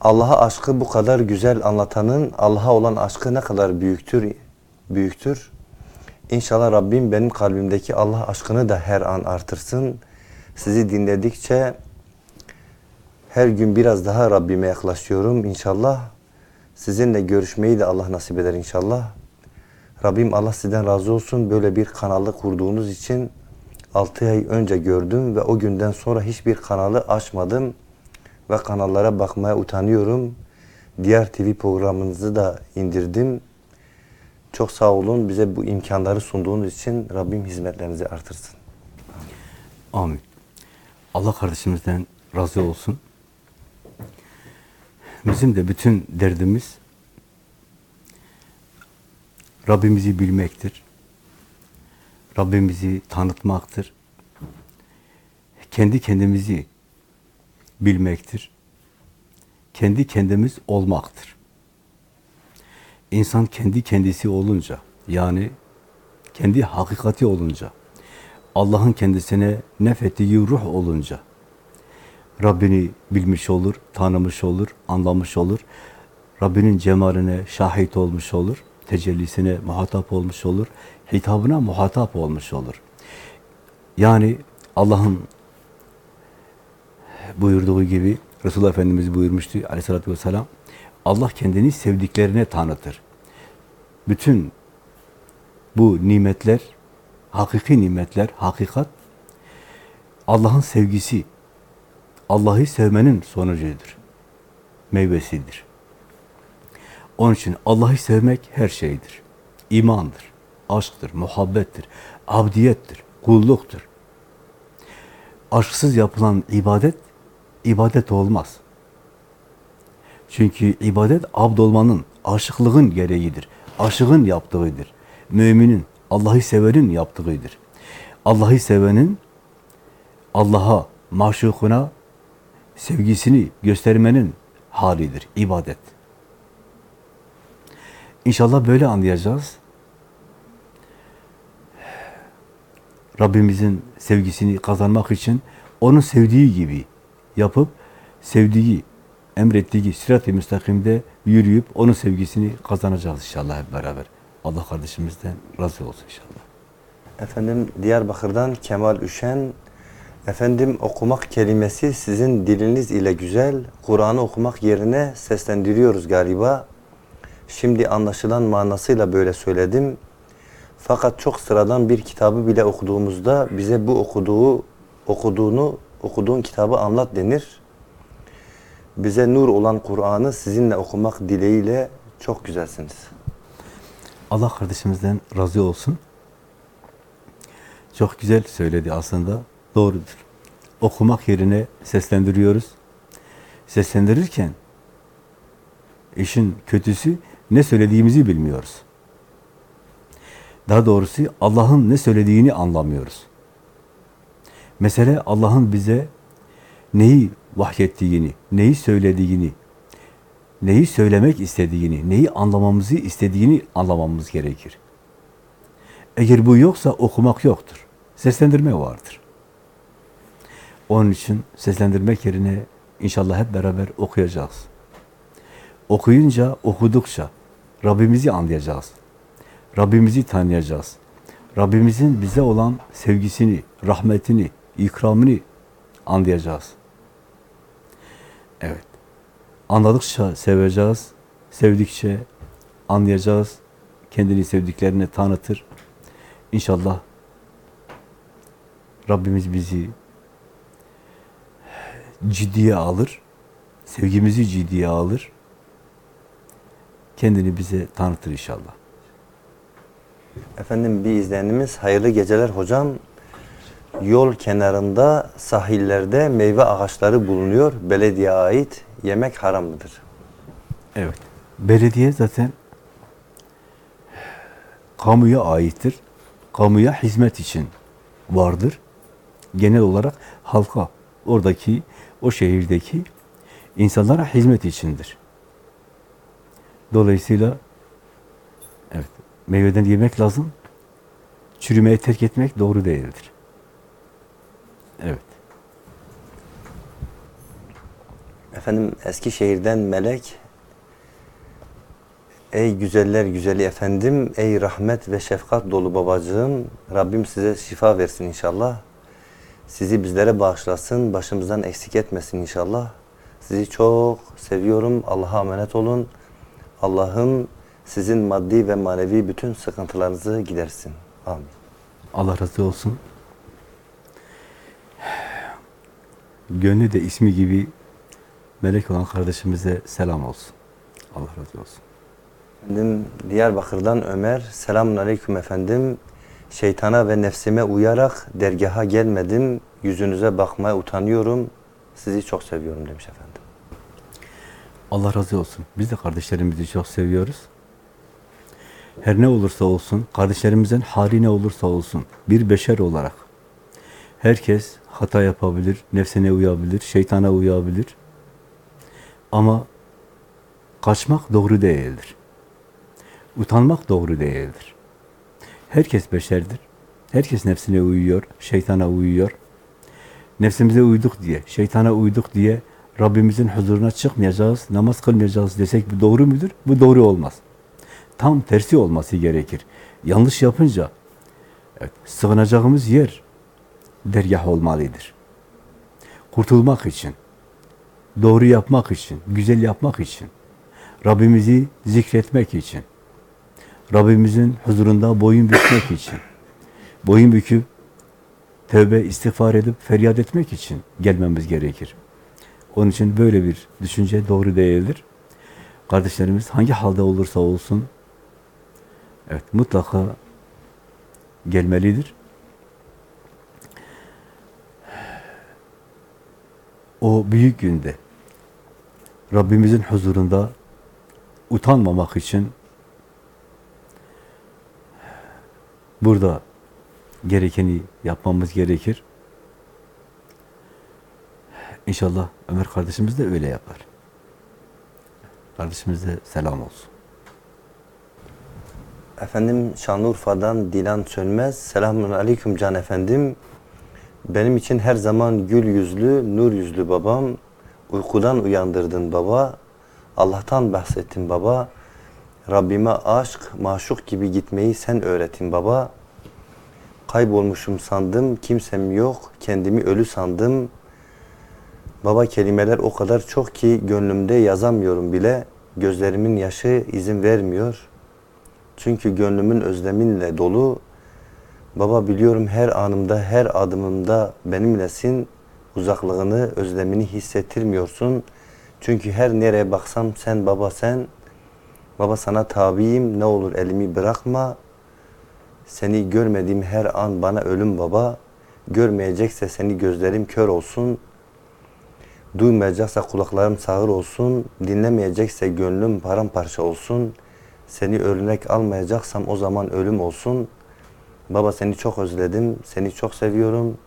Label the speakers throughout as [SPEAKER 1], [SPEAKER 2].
[SPEAKER 1] Allah'a aşkı bu kadar güzel anlatanın Allah'a olan aşkı ne kadar büyüktür, büyüktür. İnşallah Rabbim benim kalbimdeki Allah aşkını da her an artırsın. Sizi dinledikçe her gün biraz daha Rabbime yaklaşıyorum inşallah. Sizinle görüşmeyi de Allah nasip eder inşallah. Rabbim Allah sizden razı olsun. Böyle bir kanalı kurduğunuz için 6 ay önce gördüm ve o günden sonra hiçbir kanalı açmadım ve kanallara bakmaya utanıyorum. Diğer TV programınızı da indirdim. Çok sağ olun. Bize bu imkanları sunduğunuz için Rabbim hizmetlerinizi artırsın.
[SPEAKER 2] Amin. Allah kardeşimizden razı olsun. Bizim de bütün derdimiz Rabbimizi bilmektir. Rabbimizi tanıtmaktır. Kendi kendimizi bilmektir. Kendi kendimiz olmaktır. İnsan kendi kendisi olunca, yani kendi hakikati olunca, Allah'ın kendisine nefettiği ruh olunca, Rabbini bilmiş olur, tanımış olur, anlamış olur. Rabbinin cemaline şahit olmuş olur, tecellisine muhatap olmuş olur, hitabına muhatap olmuş olur. Yani Allah'ın buyurduğu gibi Resulullah Efendimiz buyurmuştu aleyhissalatü vesselam Allah kendini sevdiklerine tanıtır. Bütün bu nimetler, hakiki nimetler, hakikat Allah'ın sevgisi, Allah'ı sevmenin sonucudur. Meyvesidir. Onun için Allah'ı sevmek her şeydir. İmandır, aşktır, muhabbettir, abdiyettir, kulluktur. Aşksız yapılan ibadet, ibadet olmaz. Çünkü ibadet abd olmanın, aşıklığın gereğidir. Aşığın yaptığıdır. Müminin, Allah'ı sevenin yaptığıdır. Allah'ı sevenin Allah'a, maşukuna sevgisini göstermenin halidir, ibadet. İnşallah böyle anlayacağız. Rabbimizin sevgisini kazanmak için onun sevdiği gibi yapıp, sevdiği, emrettiği sirat-i müstakimde yürüyüp onun sevgisini kazanacağız inşallah hep beraber. Allah kardeşimizden razı olsun inşallah.
[SPEAKER 1] Efendim Diyarbakır'dan Kemal Üşen Efendim okumak kelimesi sizin diliniz ile güzel. Kur'an'ı okumak yerine seslendiriyoruz galiba. Şimdi anlaşılan manasıyla böyle söyledim. Fakat çok sıradan bir kitabı bile okuduğumuzda bize bu okuduğu okuduğunu okuduğun kitabı anlat denir. Bize nur olan Kur'an'ı sizinle okumak dileğiyle çok güzelsiniz.
[SPEAKER 2] Allah kardeşimizden razı olsun. Çok güzel söyledi aslında. Doğrudur. Okumak yerine seslendiriyoruz. Seslendirirken işin kötüsü ne söylediğimizi bilmiyoruz. Daha doğrusu Allah'ın ne söylediğini anlamıyoruz. Mesele Allah'ın bize neyi vahyettiğini, neyi söylediğini, neyi söylemek istediğini, neyi anlamamızı istediğini anlamamız gerekir. Eğer bu yoksa okumak yoktur. Seslendirme vardır. Onun için seslendirmek yerine inşallah hep beraber okuyacağız. Okuyunca, okudukça Rabbimizi anlayacağız. Rabbimizi tanıyacağız. Rabbimizin bize olan sevgisini, rahmetini, ikramını anlayacağız. Evet. Anladıkça seveceğiz, sevdikçe anlayacağız, kendini sevdiklerine tanıtır. İnşallah Rabbimiz bizi ciddiye alır, sevgimizi ciddiye alır, kendini bize tanıtır inşallah.
[SPEAKER 1] Efendim bir izleyenimiz hayırlı geceler hocam. Yol kenarında sahillerde meyve ağaçları bulunuyor. Belediye ait yemek haram mıdır?
[SPEAKER 2] Evet. Belediye zaten kamuya aittir. Kamuya hizmet için vardır. Genel olarak halka, oradaki, o şehirdeki insanlara hizmet içindir. Dolayısıyla evet, meyveden yemek lazım. Çürümeye terk etmek doğru değildir. Evet.
[SPEAKER 1] Efendim Eskişehir'den Melek Ey güzeller güzeli efendim, ey rahmet ve şefkat dolu babacığım, Rabbim size şifa versin inşallah. Sizi bizlere bağışlasın, başımızdan eksik etmesin inşallah. Sizi çok seviyorum, Allah'a emanet olun. Allah'ım sizin maddi ve manevi bütün sıkıntılarınızı gidersin. Amin.
[SPEAKER 2] Allah razı olsun. Gönlü de ismi gibi melek olan kardeşimize selam olsun. Allah razı olsun.
[SPEAKER 1] Efendim Diyarbakır'dan Ömer, selamun aleyküm efendim. Şeytana ve nefsime uyarak dergaha gelmedim, yüzünüze bakmaya utanıyorum. Sizi çok seviyorum demiş efendim.
[SPEAKER 2] Allah razı olsun. Biz de kardeşlerimizi çok seviyoruz. Her ne olursa olsun, kardeşlerimizin hali ne olursa olsun, bir beşer olarak herkes hata yapabilir, nefsine uyabilir, şeytana uyabilir. Ama kaçmak doğru değildir. Utanmak doğru değildir. Herkes beşerdir. Herkes nefsine uyuyor, şeytana uyuyor. Nefsimize uyduk diye, şeytana uyduk diye Rabbimizin huzuruna çıkmayacağız, namaz kılmayacağız desek bu doğru mudur? Bu doğru olmaz. Tam tersi olması gerekir. Yanlış yapınca evet, sığınacağımız yer dergah olmalıdır. Kurtulmak için, doğru yapmak için, güzel yapmak için, Rabbimizi zikretmek için, Rabbimizin huzurunda boyun bükmek için, boyun büküp tövbe, istiğfar edip feryat etmek için gelmemiz gerekir. Onun için böyle bir düşünce doğru değildir. Kardeşlerimiz hangi halde olursa olsun evet mutlaka gelmelidir. O büyük günde Rabbimizin huzurunda utanmamak için burada gerekeni yapmamız gerekir. İnşallah Ömer kardeşimiz de öyle yapar. Kardeşimize selam olsun.
[SPEAKER 1] Efendim Şanlıurfa'dan Dilan Sönmez. Selamun aleyküm can efendim. Benim için her zaman gül yüzlü, nur yüzlü babam. Uykudan uyandırdın baba. Allah'tan bahsettin baba. Rabbime aşk, maşuk gibi gitmeyi sen öğretin baba. Kaybolmuşum sandım, kimsem yok, kendimi ölü sandım. Baba kelimeler o kadar çok ki gönlümde yazamıyorum bile. Gözlerimin yaşı izin vermiyor. Çünkü gönlümün özleminle dolu. Baba biliyorum her anımda, her adımımda benimlesin. Uzaklığını, özlemini hissettirmiyorsun. Çünkü her nereye baksam sen baba sen. Baba sana tabiyim, ne olur elimi bırakma. Seni görmediğim her an bana ölüm baba. Görmeyecekse seni gözlerim kör olsun. Duymayacaksa kulaklarım sağır olsun. Dinlemeyecekse gönlüm paramparça olsun. Seni örnek almayacaksam o zaman ölüm olsun. Baba seni çok özledim. Seni çok seviyorum.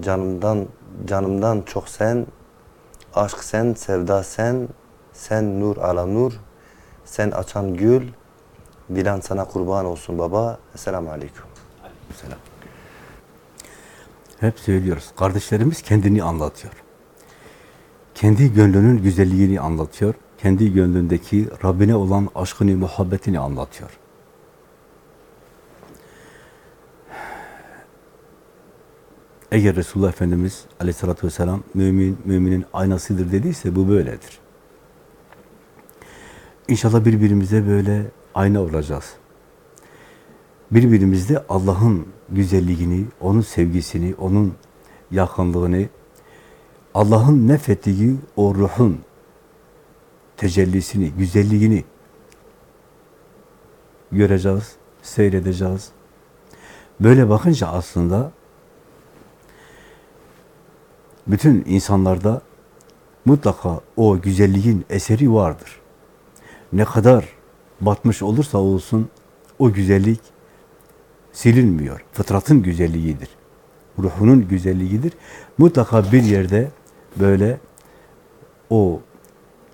[SPEAKER 1] Canımdan canımdan çok sen. Aşk sen, sevda sen. Sen nur ala nur. Sen açan gül. Dilan sana kurban olsun baba. Esselamu aleyküm.
[SPEAKER 2] Selam. Hep söylüyoruz. Kardeşlerimiz kendini anlatıyor. Kendi gönlünün güzelliğini anlatıyor. Kendi gönlündeki Rabbine olan aşkını, muhabbetini anlatıyor. Eğer Resulullah Efendimiz aleyhissalatü vesselam mümin, müminin aynasıdır dediyse bu böyledir. İnşallah birbirimize böyle ayna olacağız. Birbirimizde Allah'ın güzelliğini, onun sevgisini, onun yakınlığını, Allah'ın nefettiği o ruhun tecellisini, güzelliğini göreceğiz, seyredeceğiz. Böyle bakınca aslında bütün insanlarda mutlaka o güzelliğin eseri vardır. Ne kadar batmış olursa olsun o güzellik silinmiyor. Fıtratın güzelliğidir. Ruhunun güzelliğidir. Mutlaka bir yerde böyle o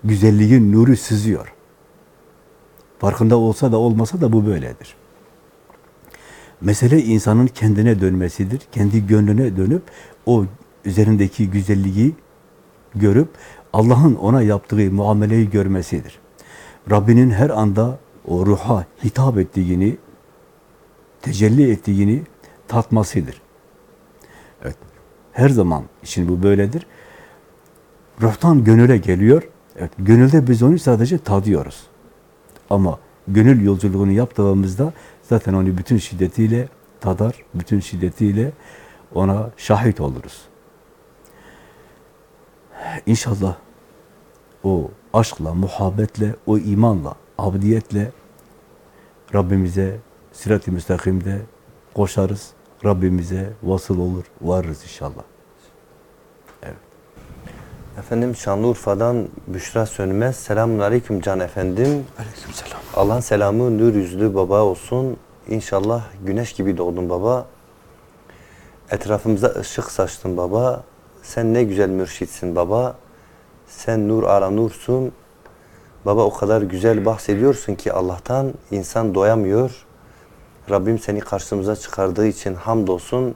[SPEAKER 2] güzelliğin nuru sızıyor. Farkında olsa da olmasa da bu böyledir. Mesele insanın kendine dönmesidir. Kendi gönlüne dönüp o üzerindeki güzelliği görüp Allah'ın ona yaptığı muameleyi görmesidir. Rabbinin her anda o ruha hitap ettiğini, tecelli ettiğini tatmasıdır. Evet. Her zaman için bu böyledir. Ruhtan gönüle geliyor. Evet, gönülde biz onu sadece tadıyoruz. Ama gönül yolculuğunu yaptığımızda zaten onu bütün şiddetiyle tadar, bütün şiddetiyle ona şahit oluruz. İnşallah o aşkla, muhabbetle, o imanla, abdiyetle Rabbimize sirat-i müstakimde koşarız. Rabbimize vasıl olur, varırız inşallah.
[SPEAKER 1] Efendim Şanlıurfa'dan Büşra Sönmez. Selamun Aleyküm Can Efendim.
[SPEAKER 2] Aleykümselam.
[SPEAKER 1] Allah'ın selamı nur yüzlü baba olsun. İnşallah güneş gibi doğdun baba. Etrafımıza ışık saçtın baba. Sen ne güzel mürşitsin baba. Sen nur ara nursun. Baba o kadar güzel bahsediyorsun ki Allah'tan insan doyamıyor. Rabbim seni karşımıza çıkardığı için hamdolsun.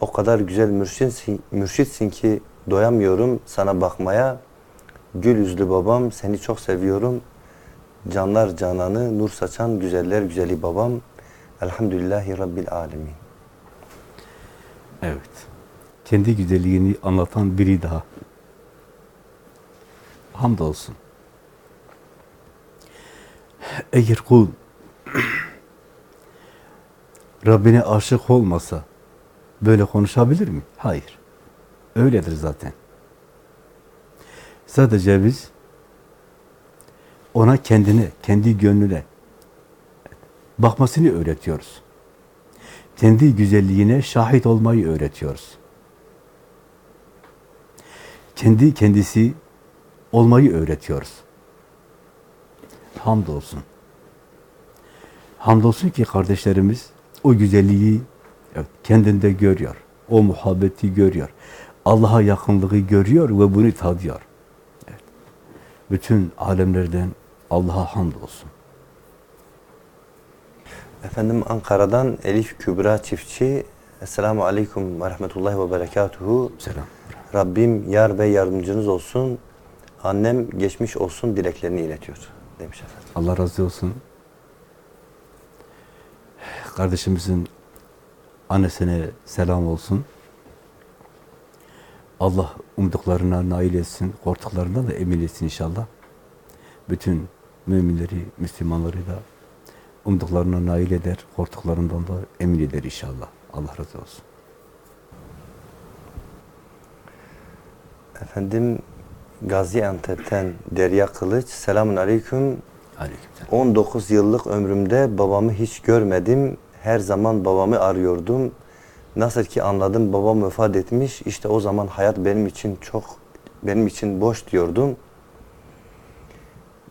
[SPEAKER 1] O kadar güzel mürşitsin, mürşitsin ki doyamıyorum sana bakmaya. Gül yüzlü babam seni çok seviyorum. Canlar cananı, nur saçan güzeller güzeli babam. Elhamdülillahi Rabbil alemin.
[SPEAKER 2] Evet. Kendi güzelliğini anlatan biri daha. Hamdolsun. Eğer kul Rabbine aşık olmasa böyle konuşabilir mi? Hayır. Öyledir zaten. Sadece biz ona kendine, kendi gönlüne bakmasını öğretiyoruz. Kendi güzelliğine şahit olmayı öğretiyoruz. Kendi kendisi olmayı öğretiyoruz. Hamdolsun. Hamdolsun ki kardeşlerimiz o güzelliği evet, kendinde görüyor. O muhabbeti görüyor. Allah'a yakınlığı görüyor ve bunu tadıyor. Evet. Bütün alemlerden Allah'a hamdolsun.
[SPEAKER 1] Efendim Ankara'dan Elif Kübra Çiftçi. Esselamu Aleyküm ve Rahmetullahi ve Berekatuhu.
[SPEAKER 2] Selam.
[SPEAKER 1] Rabbim yar ve yardımcınız olsun. Annem geçmiş olsun dileklerini iletiyor demiş efendim.
[SPEAKER 2] Allah razı olsun. Kardeşimizin annesine selam olsun. Allah umduklarına nail etsin, korktuklarından da emin etsin inşallah. Bütün müminleri, Müslümanları da umduklarına nail eder, korktuklarından da emin eder inşallah. Allah razı olsun.
[SPEAKER 1] Efendim Gaziantep'ten Derya Kılıç. Selamun Aleyküm.
[SPEAKER 2] Aleykümselam.
[SPEAKER 1] 19 yıllık ömrümde babamı hiç görmedim. Her zaman babamı arıyordum. Nasıl ki anladım babam vefat etmiş. İşte o zaman hayat benim için çok benim için boş diyordum.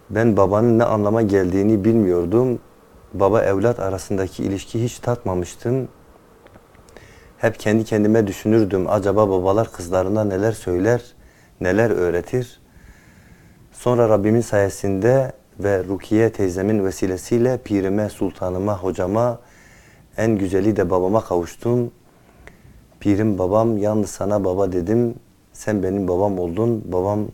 [SPEAKER 1] Ben babanın ne anlama geldiğini bilmiyordum. Baba evlat arasındaki ilişki hiç tatmamıştım. Hep kendi kendime düşünürdüm. Acaba babalar kızlarına neler söyler, neler öğretir? Sonra Rabbimin sayesinde ve Rukiye teyzemin vesilesiyle pirime, sultanıma, hocama, en güzeli de babama kavuştum. Pirim babam, yalnız sana baba dedim. Sen benim babam oldun. Babam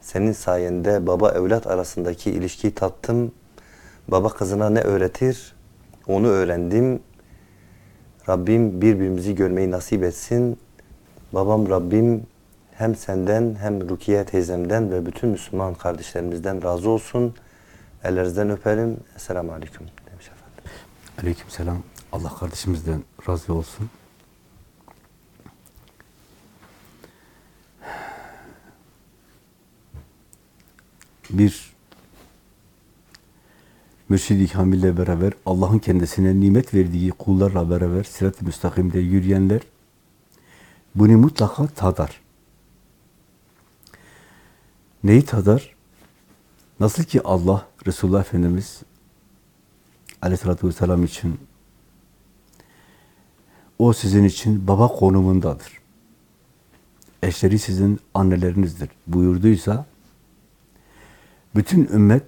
[SPEAKER 1] senin sayende baba evlat arasındaki ilişkiyi tattım. Baba kızına ne öğretir? Onu öğrendim. Rabbim birbirimizi görmeyi nasip etsin. Babam Rabbim hem senden hem Rukiye teyzemden ve bütün Müslüman kardeşlerimizden razı olsun. Ellerinizden öperim. Esselamu Aleyküm demiş efendim.
[SPEAKER 2] Aleykümselam. Allah kardeşimizden razı olsun. Bir Mürşid-i Kamil ile beraber Allah'ın kendisine nimet verdiği kullarla beraber sirat-i müstakimde yürüyenler bunu mutlaka tadar. Neyi tadar? Nasıl ki Allah, Resulullah Efendimiz aleyhissalatü vesselam için o sizin için baba konumundadır. Eşleri sizin annelerinizdir buyurduysa bütün ümmet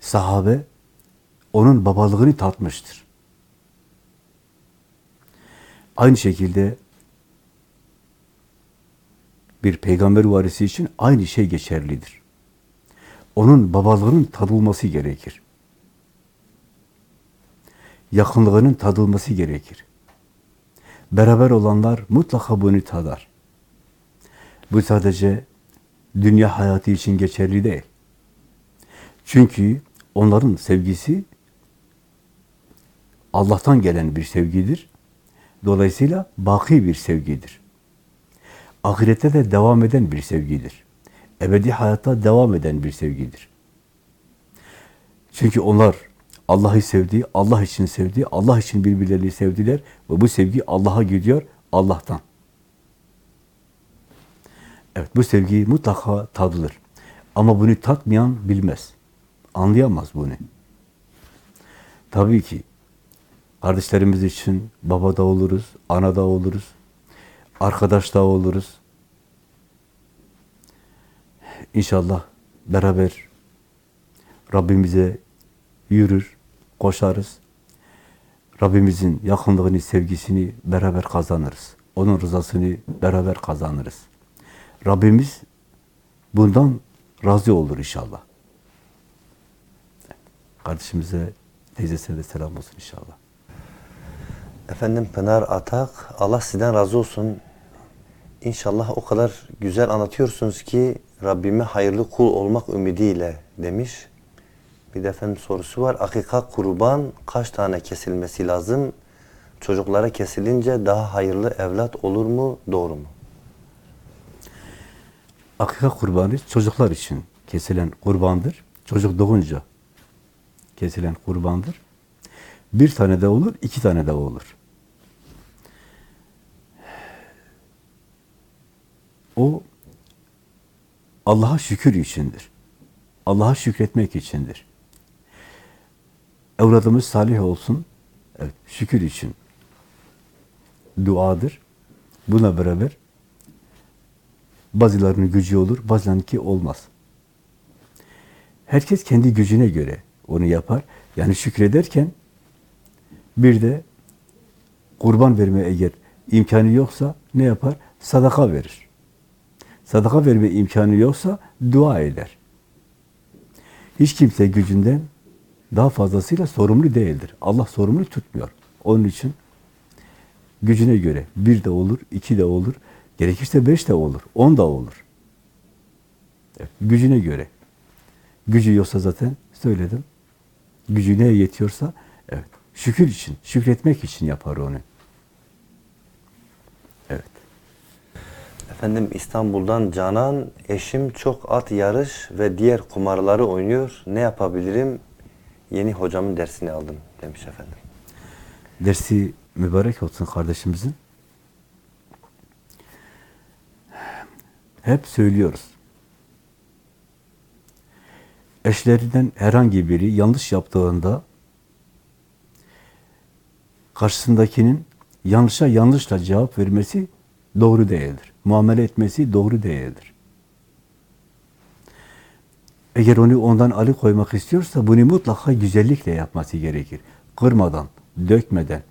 [SPEAKER 2] sahabe onun babalığını tatmıştır. Aynı şekilde bir peygamber varisi için aynı şey geçerlidir. Onun babalığının tadılması gerekir. Yakınlığının tadılması gerekir. Beraber olanlar mutlaka bunu tadar. Bu sadece dünya hayatı için geçerli değil. Çünkü onların sevgisi Allah'tan gelen bir sevgidir. Dolayısıyla baki bir sevgidir. Ahirette de devam eden bir sevgidir. Ebedi hayatta devam eden bir sevgidir. Çünkü onlar Allah'ı sevdi, Allah için sevdi, Allah için birbirlerini sevdiler ve bu sevgi Allah'a gidiyor, Allah'tan. Evet, bu sevgi mutlaka tadılır. Ama bunu tatmayan bilmez. Anlayamaz bunu. Tabii ki kardeşlerimiz için baba da oluruz, ana da oluruz, arkadaş da oluruz. İnşallah beraber Rabbimize yürür, koşarız. Rabbimizin yakınlığını, sevgisini beraber kazanırız. Onun rızasını beraber kazanırız. Rabbimiz bundan razı olur inşallah. Kardeşimize, teyzesine de selam olsun inşallah.
[SPEAKER 1] Efendim Pınar Atak, Allah sizden razı olsun. İnşallah o kadar güzel anlatıyorsunuz ki Rabbime hayırlı kul olmak ümidiyle demiş. Bir de efendim sorusu var. Akika kurban kaç tane kesilmesi lazım? Çocuklara kesilince daha hayırlı evlat olur mu? Doğru mu?
[SPEAKER 2] Akika kurbanı çocuklar için kesilen kurbandır. Çocuk doğunca kesilen kurbandır. Bir tane de olur, iki tane de olur. O Allah'a şükür içindir. Allah'a şükretmek içindir. Evladımız salih olsun. Evet, şükür için. Duadır. Buna beraber bazılarının gücü olur, bazılarınınki olmaz. Herkes kendi gücüne göre onu yapar. Yani şükrederken bir de kurban verme eğer imkanı yoksa ne yapar? Sadaka verir. Sadaka verme imkanı yoksa dua eder. Hiç kimse gücünden daha fazlasıyla sorumlu değildir. Allah sorumlu tutmuyor. Onun için gücüne göre bir de olur, iki de olur, gerekirse beş de olur, on da olur. Evet, gücüne göre. Gücü yoksa zaten söyledim. Gücü neye yetiyorsa, evet, şükür için, şükretmek için yapar onu.
[SPEAKER 1] Efendim İstanbul'dan Canan, eşim çok at yarış ve diğer kumarları oynuyor. Ne yapabilirim? Yeni hocamın dersini aldım demiş efendim.
[SPEAKER 2] Dersi mübarek olsun kardeşimizin. Hep söylüyoruz. Eşlerinden herhangi biri yanlış yaptığında karşısındakinin yanlışa yanlışla cevap vermesi doğru değildir. Muamele etmesi doğru değildir. Eğer onu ondan alıkoymak istiyorsa bunu mutlaka güzellikle yapması gerekir. Kırmadan, dökmeden,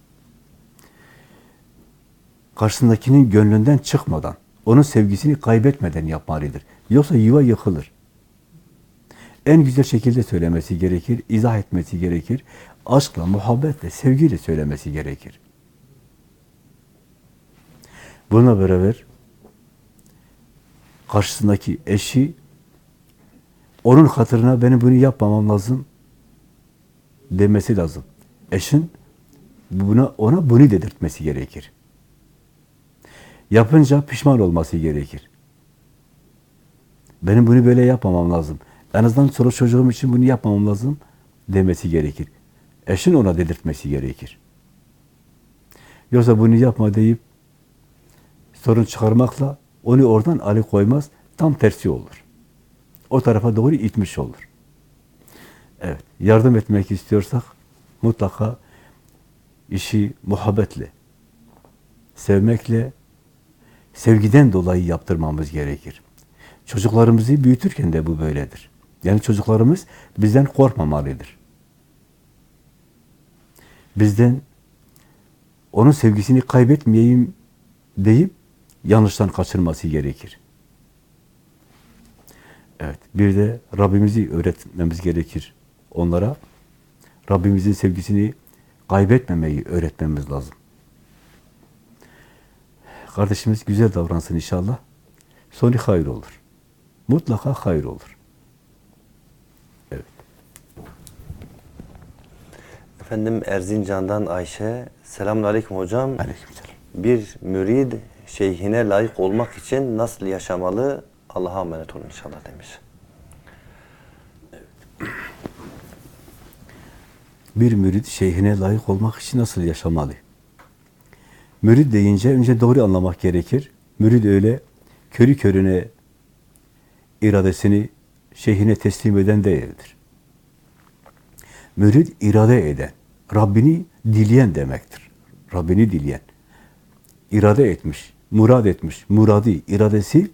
[SPEAKER 2] karşısındakinin gönlünden çıkmadan, onun sevgisini kaybetmeden yapmalıdır. Yoksa yuva yıkılır. En güzel şekilde söylemesi gerekir, izah etmesi gerekir. Aşkla, muhabbetle, sevgiyle söylemesi gerekir. Buna beraber karşısındaki eşi onun hatırına benim bunu yapmamam lazım demesi lazım. Eşin buna ona bunu dedirtmesi gerekir. Yapınca pişman olması gerekir. Benim bunu böyle yapmamam lazım. En azından sonra çocuğum için bunu yapmamam lazım demesi gerekir. Eşin ona dedirtmesi gerekir. Yoksa bunu yapma deyip sorun çıkarmakla onu oradan alıkoymaz, tam tersi olur. O tarafa doğru itmiş olur. Evet, yardım etmek istiyorsak mutlaka işi muhabbetle, sevmekle, sevgiden dolayı yaptırmamız gerekir. Çocuklarımızı büyütürken de bu böyledir. Yani çocuklarımız bizden korkmamalıdır. Bizden onun sevgisini kaybetmeyeyim deyip yanlıştan kaçırması gerekir. Evet. Bir de Rabbimizi öğretmemiz gerekir onlara. Rabbimizin sevgisini kaybetmemeyi öğretmemiz lazım. Kardeşimiz güzel davransın inşallah. Sonu hayır olur. Mutlaka hayır olur. Evet.
[SPEAKER 1] Efendim Erzincan'dan Ayşe. Selamun Aleyküm hocam.
[SPEAKER 2] Aleykümselam.
[SPEAKER 1] Bir mürid şeyhine layık olmak için nasıl yaşamalı? Allah'a emanet olun inşallah demiş.
[SPEAKER 2] Bir mürid şeyhine layık olmak için nasıl yaşamalı? Mürid deyince önce doğru anlamak gerekir. Mürid öyle körü körüne iradesini şeyhine teslim eden değildir. Mürid irade eden, Rabbini dileyen demektir. Rabbini dileyen. İrade etmiş, murad etmiş. Muradi, iradesi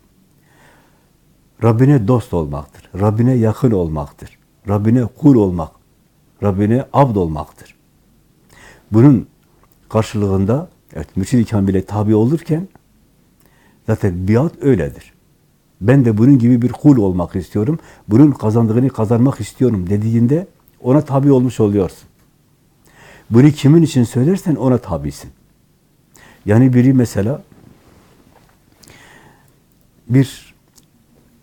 [SPEAKER 2] Rabbine dost olmaktır. Rabbine yakın olmaktır. Rabbine kul olmak. Rabbine abd olmaktır. Bunun karşılığında evet mürşid-i kamile tabi olurken zaten biat öyledir. Ben de bunun gibi bir kul olmak istiyorum. Bunun kazandığını kazanmak istiyorum dediğinde ona tabi olmuş oluyorsun. Bunu kimin için söylersen ona tabisin. Yani biri mesela bir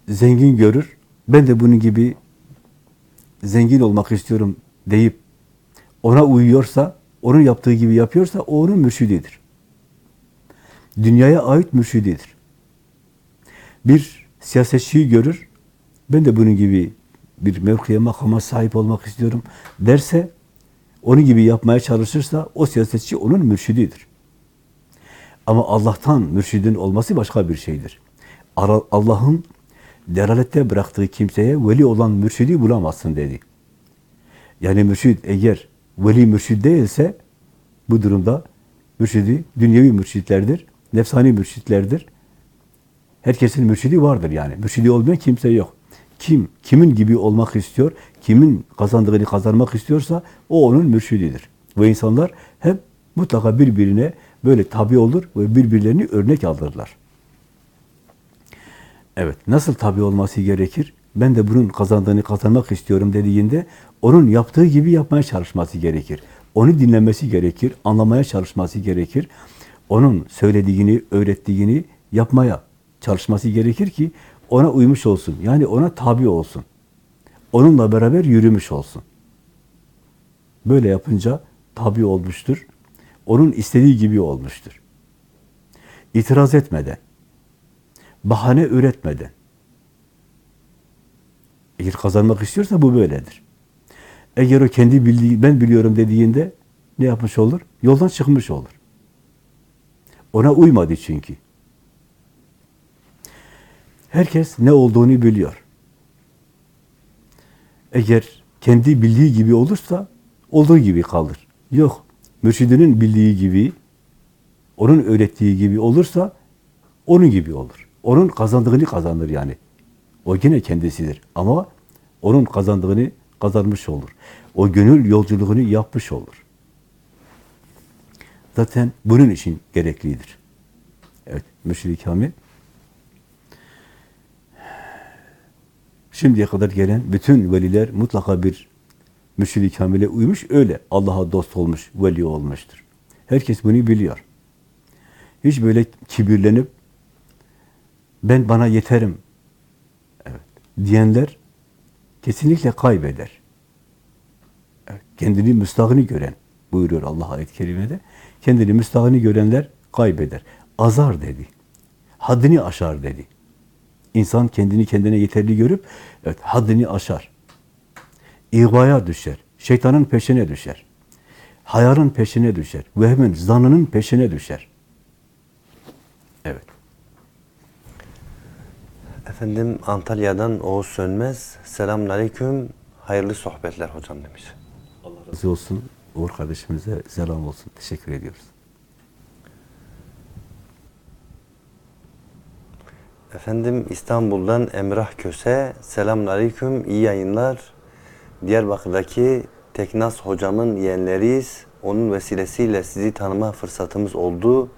[SPEAKER 2] zengin görür, ben de bunun gibi zengin olmak istiyorum deyip ona uyuyorsa, onun yaptığı gibi yapıyorsa o onun mürşididir. Dünyaya ait mürşididir. Bir siyasetçiyi görür, ben de bunun gibi bir mevkiye makama sahip olmak istiyorum derse, onun gibi yapmaya çalışırsa o siyasetçi onun mürşididir. Ama Allah'tan mürşidin olması başka bir şeydir. Allah'ın delalette bıraktığı kimseye veli olan mürşidi bulamazsın dedi. Yani mürşid eğer veli mürşid değilse bu durumda mürşidi dünyevi mürşitlerdir, nefsani mürşitlerdir. Herkesin mürşidi vardır yani. Mürşidi olmayan kimse yok. Kim, kimin gibi olmak istiyor, kimin kazandığını kazanmak istiyorsa o onun mürşididir. Ve insanlar hep mutlaka birbirine böyle tabi olur ve birbirlerini örnek alırlar. Evet, nasıl tabi olması gerekir? Ben de bunun kazandığını kazanmak istiyorum dediğinde onun yaptığı gibi yapmaya çalışması gerekir. Onu dinlemesi gerekir, anlamaya çalışması gerekir. Onun söylediğini, öğrettiğini yapmaya çalışması gerekir ki ona uymuş olsun. Yani ona tabi olsun. Onunla beraber yürümüş olsun. Böyle yapınca tabi olmuştur. Onun istediği gibi olmuştur. İtiraz etmeden, bahane üretmeden. Eğer kazanmak istiyorsa bu böyledir. Eğer o kendi bildiği, ben biliyorum dediğinde ne yapmış olur? Yoldan çıkmış olur. Ona uymadı çünkü. Herkes ne olduğunu biliyor. Eğer kendi bildiği gibi olursa olduğu gibi kalır. Yok. Mürşidinin bildiği gibi, onun öğrettiği gibi olursa onun gibi olur. Onun kazandığını kazanır yani. O yine kendisidir. Ama onun kazandığını kazanmış olur. O gönül yolculuğunu yapmış olur. Zaten bunun için gereklidir. Evet, mürşid-i kamil. Şimdiye kadar gelen bütün veliler mutlaka bir mürşid-i kamile uymuş, öyle Allah'a dost olmuş, veli olmuştur. Herkes bunu biliyor. Hiç böyle kibirlenip ben bana yeterim evet, diyenler kesinlikle kaybeder. Evet, kendini müstahını gören buyuruyor Allah ayet-i kerimede. Kendini müstahını görenler kaybeder. Azar dedi. Haddini aşar dedi. İnsan kendini kendine yeterli görüp evet, haddini aşar. İğvaya düşer. Şeytanın peşine düşer. Hayalın peşine düşer. Vehmin, zanının peşine düşer.
[SPEAKER 1] Efendim Antalya'dan Oğuz Sönmez. Selamun Aleyküm. Hayırlı sohbetler hocam demiş.
[SPEAKER 2] Allah razı olsun. Uğur kardeşimize selam olsun. Teşekkür ediyoruz.
[SPEAKER 1] Efendim İstanbul'dan Emrah Köse. Selamun Aleyküm. İyi yayınlar. Diyarbakır'daki Teknas hocamın yeğenleriyiz. Onun vesilesiyle sizi tanıma fırsatımız oldu.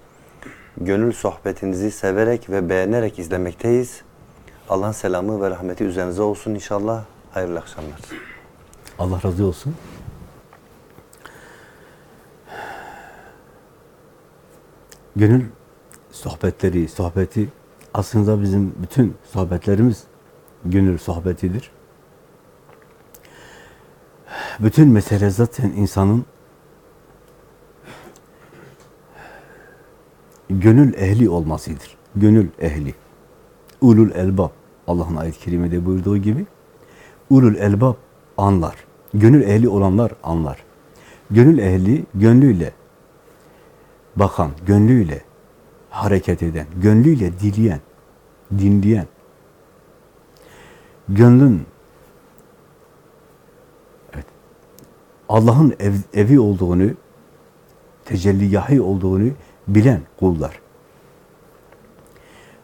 [SPEAKER 1] Gönül sohbetinizi severek ve beğenerek izlemekteyiz. Allah'ın selamı ve rahmeti üzerinize olsun inşallah. Hayırlı akşamlar.
[SPEAKER 2] Allah razı olsun. Gönül sohbetleri, sohbeti aslında bizim bütün sohbetlerimiz gönül sohbetidir. Bütün mesele zaten insanın gönül ehli olmasıdır. Gönül ehli. Ulul elbab. Allah'ın ayet-i kerimede buyurduğu gibi ulul elbab anlar. Gönül ehli olanlar anlar. Gönül ehli gönlüyle bakan, gönlüyle hareket eden, gönlüyle dileyen, dinleyen, gönlün evet, Allah'ın ev, evi olduğunu, tecelligahı olduğunu bilen kullar.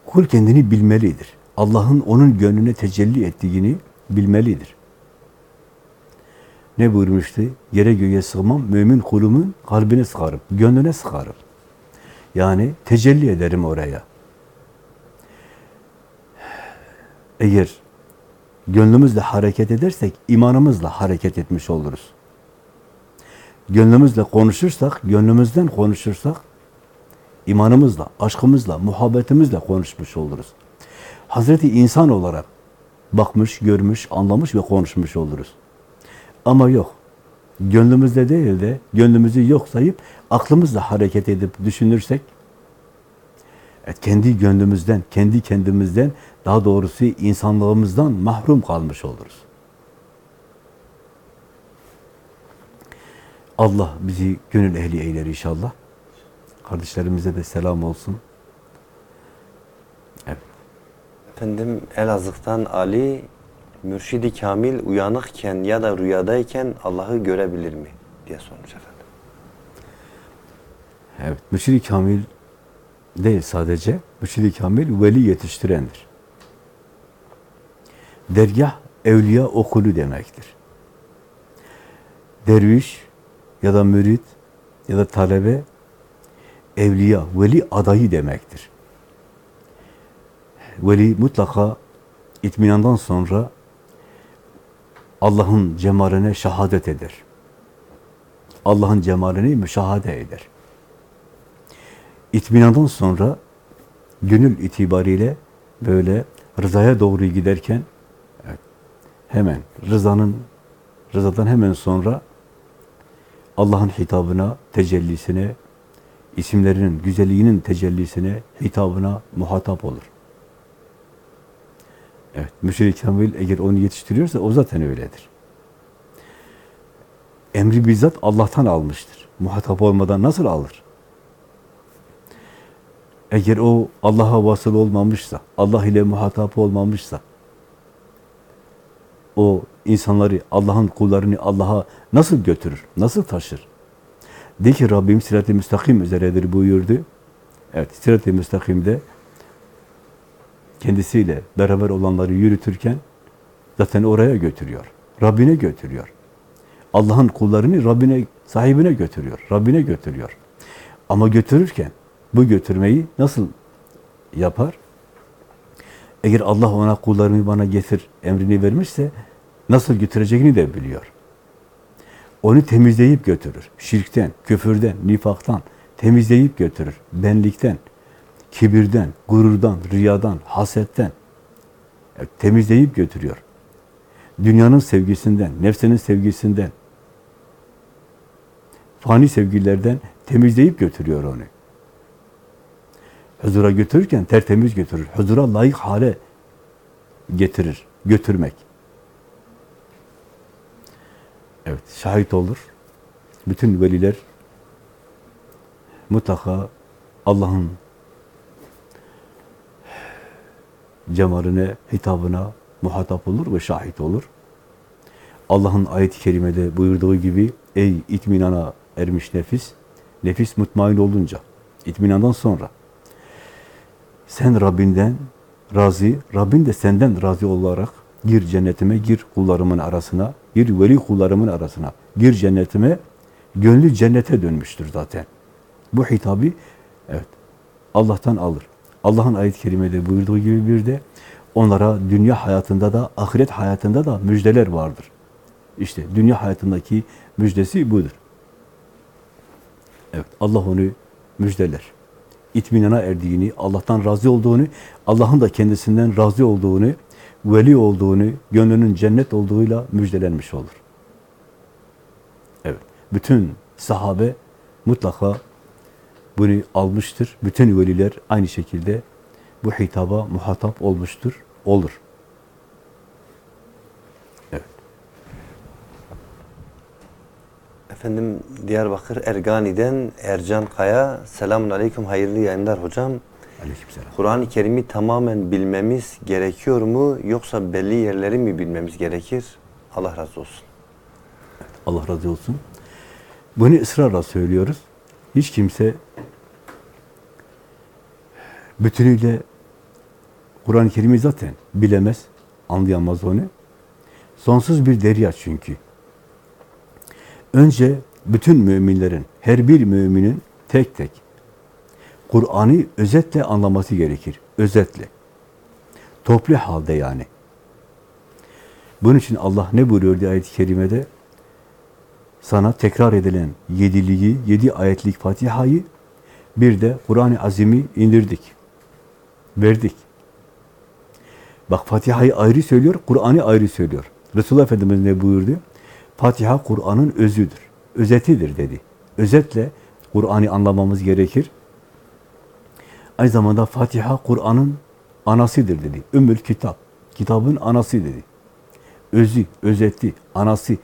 [SPEAKER 2] Kul kendini bilmelidir. Allah'ın onun gönlüne tecelli ettiğini bilmelidir. Ne buyurmuştu? Yere göğe sığmam, mümin kulumun kalbine sıkarım, gönlüne sıkarım. Yani tecelli ederim oraya. Eğer gönlümüzle hareket edersek, imanımızla hareket etmiş oluruz. Gönlümüzle konuşursak, gönlümüzden konuşursak, imanımızla, aşkımızla, muhabbetimizle konuşmuş oluruz. Hazreti insan olarak bakmış, görmüş, anlamış ve konuşmuş oluruz. Ama yok. Gönlümüzde değil de gönlümüzü yok sayıp aklımızla hareket edip düşünürsek evet, kendi gönlümüzden, kendi kendimizden daha doğrusu insanlığımızdan mahrum kalmış oluruz. Allah bizi gönül ehli eyler inşallah. Kardeşlerimize de selam olsun. Evet.
[SPEAKER 1] Efendim Elazığ'dan Ali, Mürşidi Kamil uyanıkken ya da rüyadayken Allah'ı görebilir mi? diye sormuş efendim.
[SPEAKER 2] Evet, mürşid-i kamil değil sadece. Mürşid-i kamil veli yetiştirendir. Dergah, evliya okulu demektir. Derviş ya da mürit ya da talebe evliya, veli adayı demektir. Veli mutlaka itminandan sonra Allah'ın cemaline şehadet eder. Allah'ın cemalini müşahede eder. İtminandan sonra gönül itibariyle böyle rızaya doğru giderken hemen rızanın rızadan hemen sonra Allah'ın hitabına, tecellisine, isimlerinin güzelliğinin tecellisine, hitabına muhatap olur. Evet, müşrik kamil eğer onu yetiştiriyorsa o zaten öyledir. Emri bizzat Allah'tan almıştır. Muhatap olmadan nasıl alır? Eğer o Allah'a vasıl olmamışsa, Allah ile muhatap olmamışsa, o insanları, Allah'ın kullarını Allah'a nasıl götürür, nasıl taşır? De ki Rabbim sirat-i müstakim üzeredir buyurdu. Evet, sirat-i müstakimde kendisiyle beraber olanları yürütürken zaten oraya götürüyor. Rabbine götürüyor. Allah'ın kullarını Rabbine, sahibine götürüyor. Rabbine götürüyor. Ama götürürken bu götürmeyi nasıl yapar? Eğer Allah ona kullarını bana getir emrini vermişse nasıl götüreceğini de biliyor. Onu temizleyip götürür. Şirkten, küfürden, nifaktan temizleyip götürür. Benlikten, kibirden, gururdan, riyadan, hasetten evet, temizleyip götürüyor. Dünyanın sevgisinden, nefsinin sevgisinden, fani sevgilerden temizleyip götürüyor onu. Huzura götürürken tertemiz götürür. Huzura layık hale getirir, götürmek. Evet, şahit olur. Bütün veliler mutlaka Allah'ın cemaline, hitabına muhatap olur ve şahit olur. Allah'ın ayet-i kerimede buyurduğu gibi ey itminana ermiş nefis, nefis mutmain olunca, itminandan sonra sen Rabbinden razı, Rabbin de senden razı olarak gir cennetime, gir kullarımın arasına, gir veli kullarımın arasına, gir cennetime, gönlü cennete dönmüştür zaten. Bu hitabı evet Allah'tan alır. Allah'ın ayet-i kerimede buyurduğu gibi bir de Onlara dünya hayatında da, ahiret hayatında da müjdeler vardır. İşte dünya hayatındaki müjdesi budur. Evet, Allah onu müjdeler. İtminana erdiğini, Allah'tan razı olduğunu, Allah'ın da kendisinden razı olduğunu, veli olduğunu, gönlünün cennet olduğuyla müjdelenmiş olur. Evet, bütün sahabe mutlaka bunu almıştır. Bütün veliler aynı şekilde bu hitaba muhatap olmuştur, olur. Evet.
[SPEAKER 1] Efendim Diyarbakır Ergani'den Ercan Kaya. Selamun Aleyküm, hayırlı yayınlar hocam.
[SPEAKER 2] Aleykümselam.
[SPEAKER 1] Kur'an-ı Kerim'i tamamen bilmemiz gerekiyor mu yoksa belli yerleri mi bilmemiz gerekir? Allah razı olsun.
[SPEAKER 2] Allah razı olsun. Bunu ısrarla söylüyoruz. Hiç kimse bütünüyle Kur'an-ı Kerim'i zaten bilemez, anlayamaz onu. Sonsuz bir derya çünkü. Önce bütün müminlerin, her bir müminin tek tek Kur'an'ı özetle anlaması gerekir. Özetle. Toplu halde yani. Bunun için Allah ne buyuruyor diye ayet-i kerimede? Sana tekrar edilen yediliği, yedi ayetlik Fatiha'yı bir de Kur'an-ı Azim'i indirdik. Verdik. Bak Fatiha'yı ayrı söylüyor, Kur'an'ı ayrı söylüyor. Resulullah Efendimiz ne buyurdu? Fatiha Kur'an'ın özüdür, özetidir dedi. Özetle Kur'an'ı anlamamız gerekir. Aynı zamanda Fatiha Kur'an'ın anasıdır dedi. Ümmül kitap, kitabın anası dedi. Özü, özeti, anası,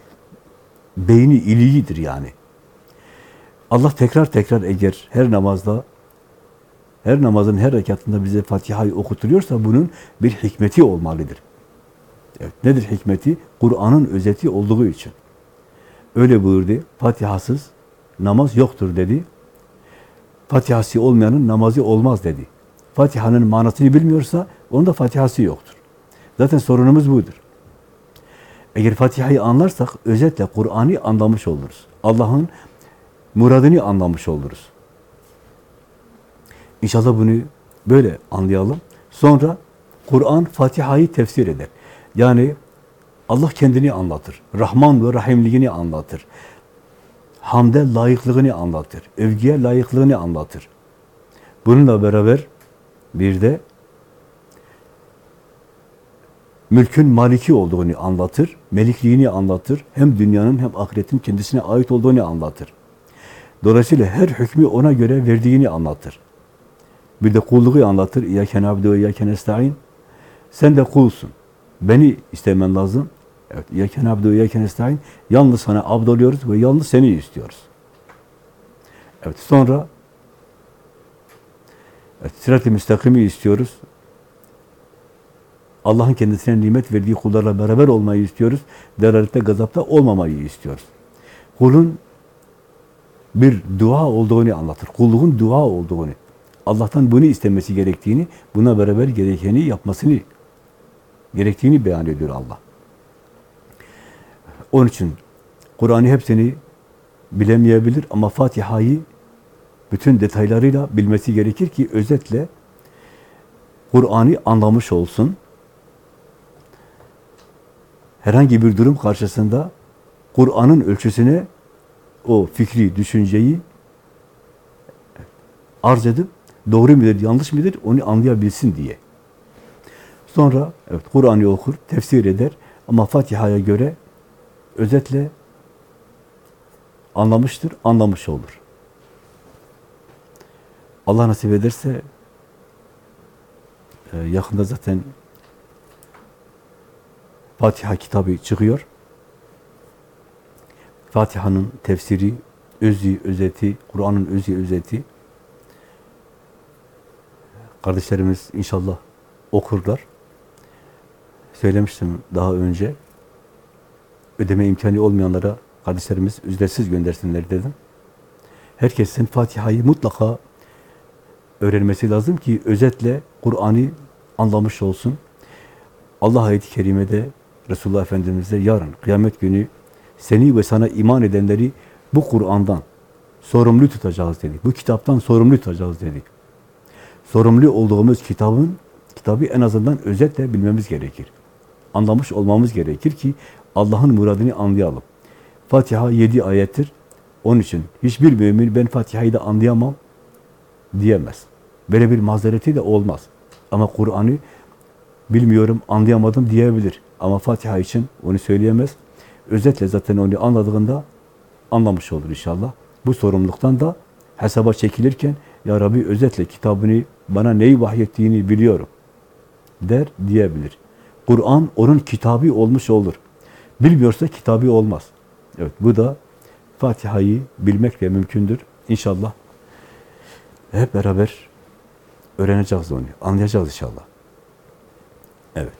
[SPEAKER 2] beyni, iliğidir yani. Allah tekrar tekrar eğer her namazda, her namazın her rekatında bize Fatiha'yı okuturuyorsa bunun bir hikmeti olmalıdır. Evet, nedir hikmeti? Kur'an'ın özeti olduğu için. Öyle buyurdu. Fatihasız namaz yoktur dedi. Fatihası olmayanın namazı olmaz dedi. Fatiha'nın manasını bilmiyorsa onun da Fatihası yoktur. Zaten sorunumuz budur. Eğer Fatiha'yı anlarsak özetle Kur'an'ı anlamış oluruz. Allah'ın muradını anlamış oluruz. İnşallah bunu böyle anlayalım. Sonra Kur'an Fatiha'yı tefsir eder. Yani Allah kendini anlatır. Rahman ve Rahimliğini anlatır. Hamde layıklığını anlatır. Övgüye layıklığını anlatır. Bununla beraber bir de mülkün maliki olduğunu anlatır. Melikliğini anlatır. Hem dünyanın hem ahiretin kendisine ait olduğunu anlatır. Dolayısıyla her hükmü ona göre verdiğini anlatır. Bir de kulluğu anlatır. İyyâken abdü ve iyyâken esta'in. Sen de kulsun. Beni istemen lazım. Evet, İyyâken abdü ve iyyâken esta'in. Yalnız sana abd oluyoruz ve yalnız seni istiyoruz. Evet, sonra evet, sirat-i müstakimi istiyoruz. Allah'ın kendisine nimet verdiği kullarla beraber olmayı istiyoruz. Delalette, gazapta olmamayı istiyoruz. Kulun bir dua olduğunu anlatır. Kulluğun dua olduğunu. Allah'tan bunu istemesi gerektiğini, buna beraber gerekeni yapmasını gerektiğini beyan ediyor Allah. Onun için Kur'an'ı hepsini bilemeyebilir ama Fatiha'yı bütün detaylarıyla bilmesi gerekir ki özetle Kur'an'ı anlamış olsun. Herhangi bir durum karşısında Kur'an'ın ölçüsüne o fikri, düşünceyi arz edip doğru mudur, yanlış mıdır onu anlayabilsin diye. Sonra evet Kur'an'ı okur, tefsir eder ama Fatiha'ya göre özetle anlamıştır, anlamış olur. Allah nasip ederse e, yakında zaten Fatiha kitabı çıkıyor. Fatiha'nın tefsiri, özü, özeti, Kur'an'ın özü, özeti kardeşlerimiz inşallah okurlar. Söylemiştim daha önce. Ödeme imkanı olmayanlara kardeşlerimiz ücretsiz göndersinler dedim. Herkesin Fatiha'yı mutlaka öğrenmesi lazım ki özetle Kur'an'ı anlamış olsun. Allah ayet-i kerimede Resulullah Efendimiz'e yarın kıyamet günü seni ve sana iman edenleri bu Kur'an'dan sorumlu tutacağız dedi. Bu kitaptan sorumlu tutacağız dedi. Sorumlu olduğumuz kitabın Kitabı en azından özetle bilmemiz gerekir. Anlamış olmamız gerekir ki Allah'ın muradını anlayalım. Fatiha yedi ayettir. Onun için hiçbir mümin ben Fatiha'yı da anlayamam diyemez. Böyle bir mazereti de olmaz. Ama Kur'an'ı bilmiyorum, anlayamadım diyebilir. Ama Fatiha için onu söyleyemez. Özetle zaten onu anladığında anlamış olur inşallah. Bu sorumluluktan da hesaba çekilirken Ya Rabbi özetle kitabını bana neyi vahyettiğini biliyorum der diyebilir. Kur'an onun kitabı olmuş olur. Bilmiyorsa kitabı olmaz. Evet bu da Fatiha'yı bilmekle mümkündür. İnşallah hep beraber öğreneceğiz onu. Anlayacağız inşallah. Evet.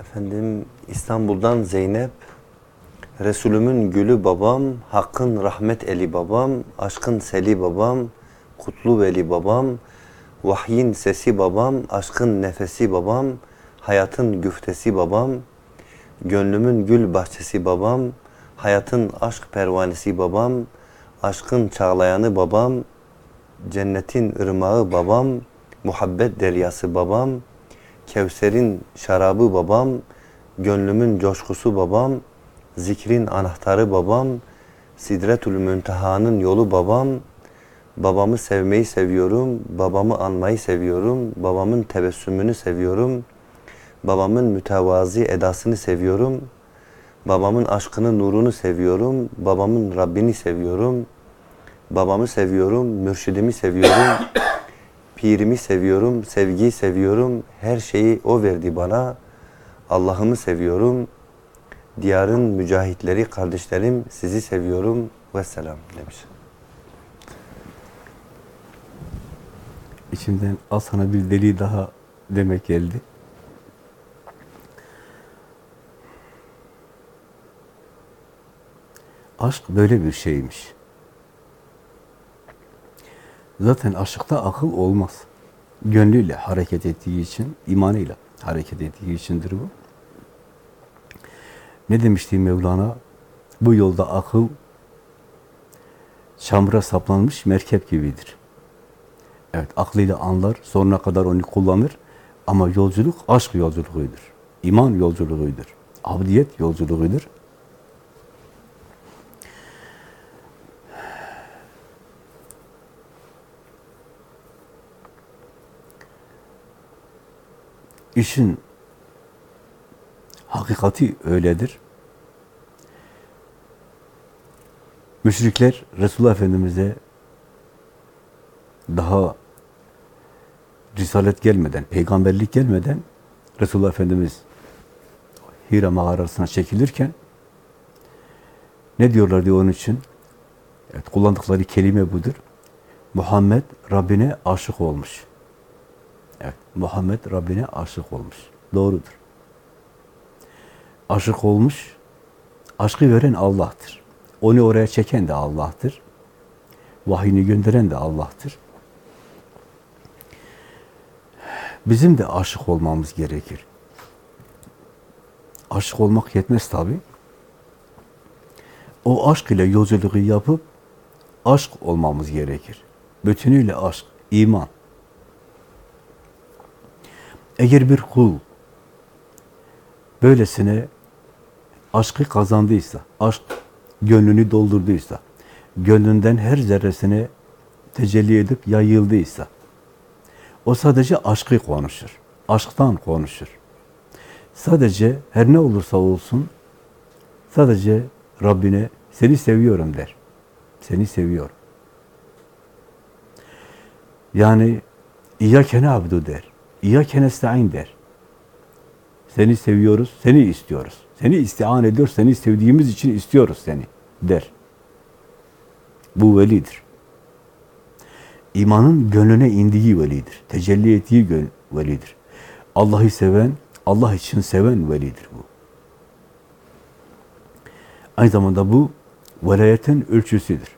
[SPEAKER 1] Efendim İstanbul'dan Zeynep, Resulümün gülü babam, Hakkın rahmet eli babam, Aşkın seli babam, Kutlu veli babam, Vahyin sesi babam, Aşkın nefesi babam, Hayatın güftesi babam, Gönlümün gül bahçesi babam, Hayatın aşk pervanesi babam, Aşkın çağlayanı babam, Cennetin ırmağı babam, Muhabbet deryası babam, Kevser'in şarabı babam, gönlümün coşkusu babam, zikrin anahtarı babam, Sidretül Münteha'nın yolu babam, babamı sevmeyi seviyorum, babamı anmayı seviyorum, babamın tebessümünü seviyorum, babamın mütevazi edasını seviyorum, babamın aşkını, nurunu seviyorum, babamın Rabbini seviyorum, babamı seviyorum, mürşidimi seviyorum, Pirimi seviyorum, sevgiyi seviyorum. Her şeyi o verdi bana. Allah'ımı seviyorum. Diyarın mücahitleri, kardeşlerim sizi seviyorum. Vesselam demiş.
[SPEAKER 2] İçimden al sana bir deli daha demek geldi. Aşk böyle bir şeymiş. Zaten aşıkta akıl olmaz. Gönlüyle hareket ettiği için, imanıyla hareket ettiği içindir bu. Ne demişti Mevlana? Bu yolda akıl çamura saplanmış merkep gibidir. Evet, aklıyla anlar, sonuna kadar onu kullanır. Ama yolculuk aşk yolculuğudur. İman yolculuğudur. Abdiyet yolculuğudur. İşin hakikati öyledir. Müşrikler Resulullah Efendimiz'e daha risalet gelmeden, peygamberlik gelmeden Resulullah Efendimiz Hira mağarasına çekilirken ne diyorlar diyor onun için? Evet, kullandıkları kelime budur. Muhammed Rabbine aşık olmuş. Evet, Muhammed Rabbine aşık olmuş. Doğrudur. Aşık olmuş, aşkı veren Allah'tır. Onu oraya çeken de Allah'tır. Vahyini gönderen de Allah'tır. Bizim de aşık olmamız gerekir. Aşık olmak yetmez tabi. O aşk ile yolculuğu yapıp aşk olmamız gerekir. Bütünüyle aşk, iman. Eğer bir kul böylesine aşkı kazandıysa, aşk gönlünü doldurduysa, gönlünden her zerresine tecelli edip yayıldıysa, o sadece aşkı konuşur. Aşktan konuşur. Sadece her ne olursa olsun, sadece Rabbine seni seviyorum der. Seni seviyorum. Yani İyyâke na'budu der. İyyâke nesta'in der. Seni seviyoruz, seni istiyoruz. Seni istihan ediyor, seni sevdiğimiz için istiyoruz seni der. Bu velidir. İmanın gönlüne indiği velidir. Tecelli ettiği velidir. Allah'ı seven, Allah için seven velidir bu. Aynı zamanda bu velayetin ölçüsüdür.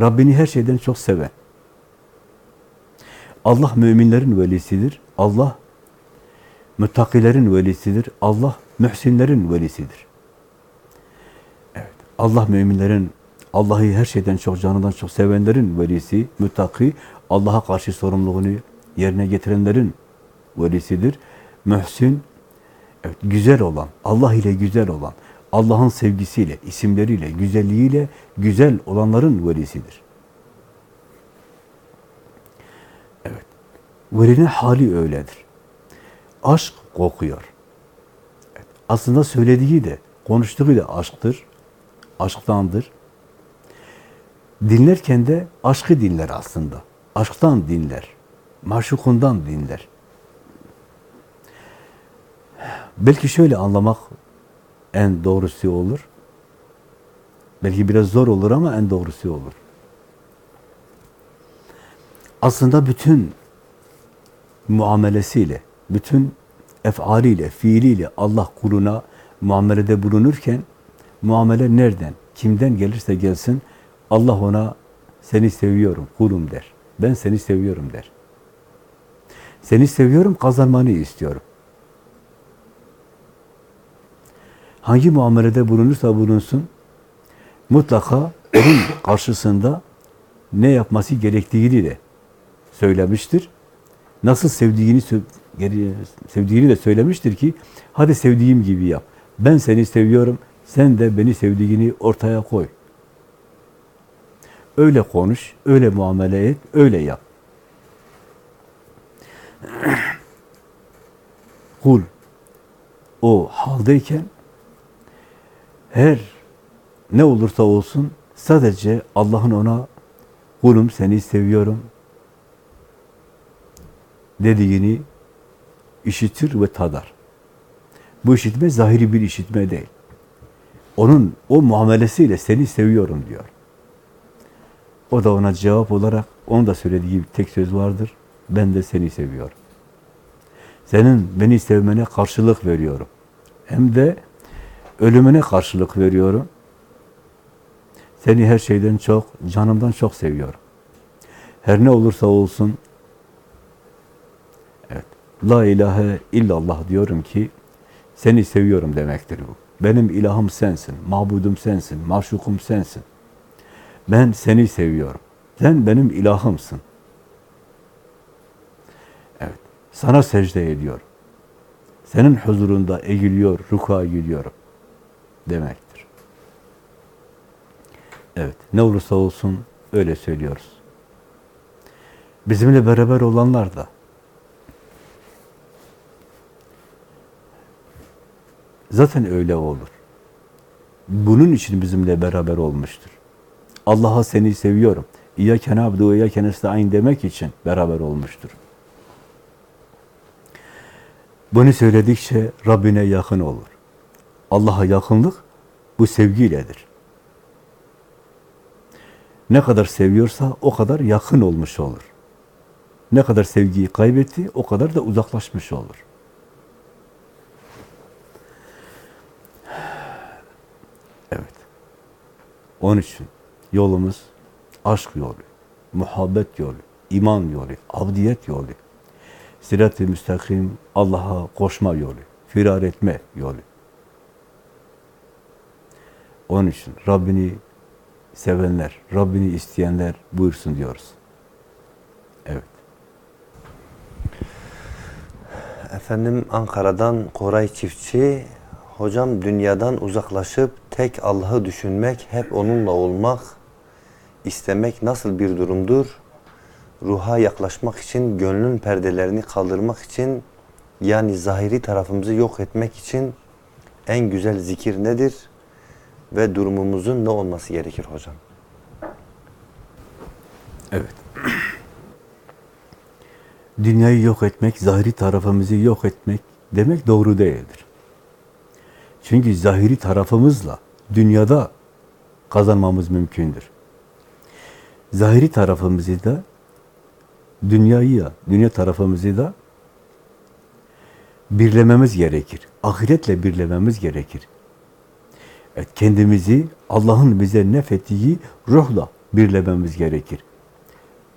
[SPEAKER 2] Rabbini her şeyden çok seven. Allah müminlerin velisidir. Allah müttakilerin velisidir. Allah mühsinlerin velisidir. Evet. Allah müminlerin, Allah'ı her şeyden çok, canından çok sevenlerin velisi, müttaki, Allah'a karşı sorumluluğunu yerine getirenlerin velisidir. Mühsin, evet, güzel olan, Allah ile güzel olan, Allah'ın sevgisiyle, isimleriyle, güzelliğiyle güzel olanların velisidir. Evet. Velinin hali öyledir. Aşk kokuyor. Aslında söylediği de, konuştuğu da aşktır. Aşktandır. Dinlerken de aşkı dinler aslında. Aşktan dinler. Maşukundan dinler. Belki şöyle anlamak en doğrusu olur. Belki biraz zor olur ama en doğrusu olur. Aslında bütün muamelesiyle, bütün efaliyle, fiiliyle Allah kuluna muamelede bulunurken muamele nereden, kimden gelirse gelsin Allah ona seni seviyorum kulum der. Ben seni seviyorum der. Seni seviyorum, kazanmanı istiyorum. Hangi muamelede bulunursa bulunsun, mutlaka onun karşısında ne yapması gerektiğini de söylemiştir. Nasıl sevdiğini sevdiğini de söylemiştir ki, hadi sevdiğim gibi yap. Ben seni seviyorum, sen de beni sevdiğini ortaya koy. Öyle konuş, öyle muamele et, öyle yap. Kul o haldeyken her ne olursa olsun sadece Allah'ın ona kulum seni seviyorum dediğini işitir ve tadar. Bu işitme zahiri bir işitme değil. Onun o muamelesiyle seni seviyorum diyor. O da ona cevap olarak onun da söylediği tek söz vardır. Ben de seni seviyorum. Senin beni sevmene karşılık veriyorum. Hem de ölümüne karşılık veriyorum. Seni her şeyden çok, canımdan çok seviyorum. Her ne olursa olsun evet, La ilahe illallah diyorum ki seni seviyorum demektir bu. Benim ilahım sensin, mabudum sensin, maşukum sensin. Ben seni seviyorum. Sen benim ilahımsın. Evet. Sana secde ediyorum. Senin huzurunda eğiliyor, ruka gidiyorum demektir. Evet. Ne olursa olsun öyle söylüyoruz. Bizimle beraber olanlar da zaten öyle olur. Bunun için bizimle beraber olmuştur. Allah'a seni seviyorum. İyyâke nâbdû ve iyyâke nesta'in demek için beraber olmuştur. Bunu söyledikçe Rabbine yakın olur. Allah'a yakınlık bu sevgiyledir. Ne kadar seviyorsa o kadar yakın olmuş olur. Ne kadar sevgiyi kaybetti o kadar da uzaklaşmış olur. Evet. Onun için Yolumuz aşk yolu, muhabbet yolu, iman yolu, abdiyet yolu. Sirat-ı müstakim Allah'a koşma yolu, firar etme yolu. Onun için Rabbini sevenler, Rabbini isteyenler buyursun diyoruz. Evet.
[SPEAKER 1] Efendim Ankara'dan Koray Çiftçi, hocam dünyadan uzaklaşıp tek Allah'ı düşünmek, hep onunla olmak, istemek nasıl bir durumdur? Ruha yaklaşmak için, gönlün perdelerini kaldırmak için, yani zahiri tarafımızı yok etmek için en güzel zikir nedir? Ve durumumuzun ne olması gerekir hocam?
[SPEAKER 2] Evet. Dünyayı yok etmek, zahiri tarafımızı yok etmek demek doğru değildir. Çünkü zahiri tarafımızla dünyada kazanmamız mümkündür. Zahiri tarafımızı da dünyayı ya, dünya tarafımızı da birlememiz gerekir. Ahiretle birlememiz gerekir. Evet, kendimizi Allah'ın bize nefettiği ruhla birlememiz gerekir.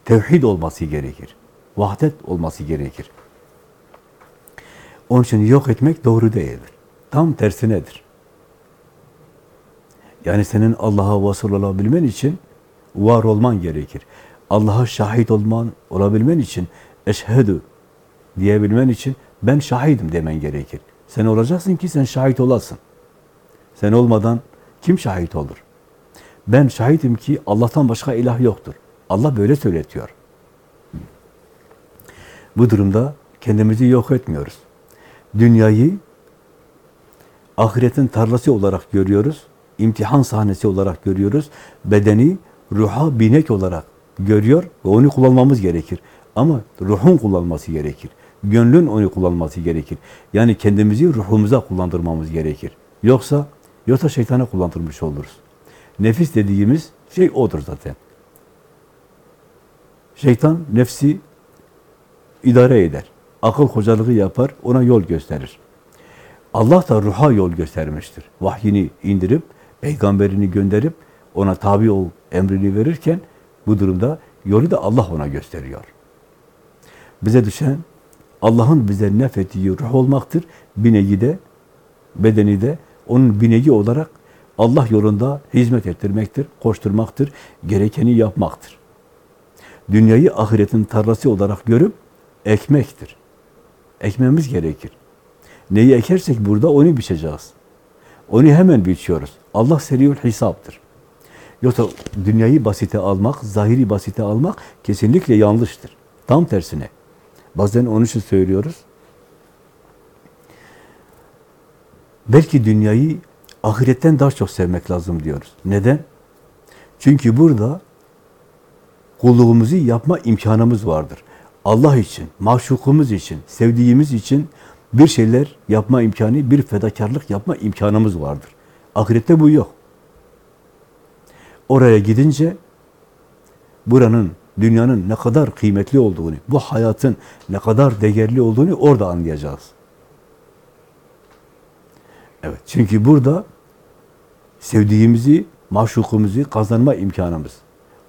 [SPEAKER 2] Tevhid olması gerekir. Vahdet olması gerekir. Onun için yok etmek doğru değildir. Tam tersinedir. Yani senin Allah'a vasıl olabilmen için var olman gerekir. Allah'a şahit olman, olabilmen için eşhedü diyebilmen için ben şahidim demen gerekir. Sen olacaksın ki sen şahit olasın. Sen olmadan kim şahit olur? Ben şahidim ki Allah'tan başka ilah yoktur. Allah böyle söyletiyor. Bu durumda kendimizi yok etmiyoruz. Dünyayı ahiretin tarlası olarak görüyoruz. imtihan sahnesi olarak görüyoruz. Bedeni ruha binek olarak görüyor ve onu kullanmamız gerekir. Ama ruhun kullanması gerekir. Gönlün onu kullanması gerekir. Yani kendimizi ruhumuza kullandırmamız gerekir. Yoksa yoksa şeytana kullandırmış oluruz. Nefis dediğimiz şey odur zaten. Şeytan nefsi idare eder. Akıl hocalığı yapar, ona yol gösterir. Allah da ruha yol göstermiştir. Vahyini indirip, peygamberini gönderip, ona tabi ol emrini verirken, bu durumda yolu da Allah ona gösteriyor. Bize düşen, Allah'ın bize nefettiği ruh olmaktır. Bineği de, bedeni de, onun bineği olarak Allah yolunda hizmet ettirmektir, koşturmaktır, gerekeni yapmaktır. Dünyayı ahiretin tarlası olarak görüp, ekmektir. Ekmemiz gerekir. Neyi ekersek burada onu biçeceğiz. Onu hemen biçiyoruz. Allah seriül hesaptır. Yoksa dünyayı basite almak, zahiri basite almak kesinlikle yanlıştır. Tam tersine. Bazen onun için söylüyoruz. Belki dünyayı ahiretten daha çok sevmek lazım diyoruz. Neden? Çünkü burada kulluğumuzu yapma imkanımız vardır. Allah için, maşukumuz için, sevdiğimiz için bir şeyler yapma imkanı, bir fedakarlık yapma imkanımız vardır. Ahirette bu yok. Oraya gidince buranın, dünyanın ne kadar kıymetli olduğunu, bu hayatın ne kadar değerli olduğunu orada anlayacağız. Evet, çünkü burada sevdiğimizi, maşukumuzu kazanma imkanımız,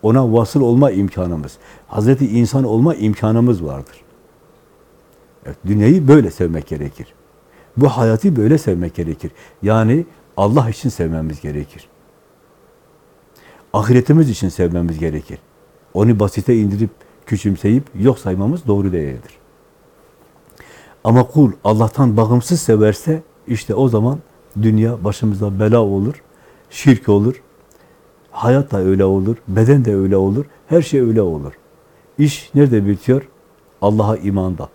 [SPEAKER 2] ona vasıl olma imkanımız, Hazreti insan olma imkanımız vardır. Evet, dünyayı böyle sevmek gerekir. Bu hayatı böyle sevmek gerekir. Yani Allah için sevmemiz gerekir. Ahiretimiz için sevmemiz gerekir. Onu basite indirip, küçümseyip yok saymamız doğru değildir. Ama kul Allah'tan bağımsız severse işte o zaman dünya başımıza bela olur, şirk olur, hayat da öyle olur, beden de öyle olur, her şey öyle olur. İş nerede bitiyor? Allah'a imanda.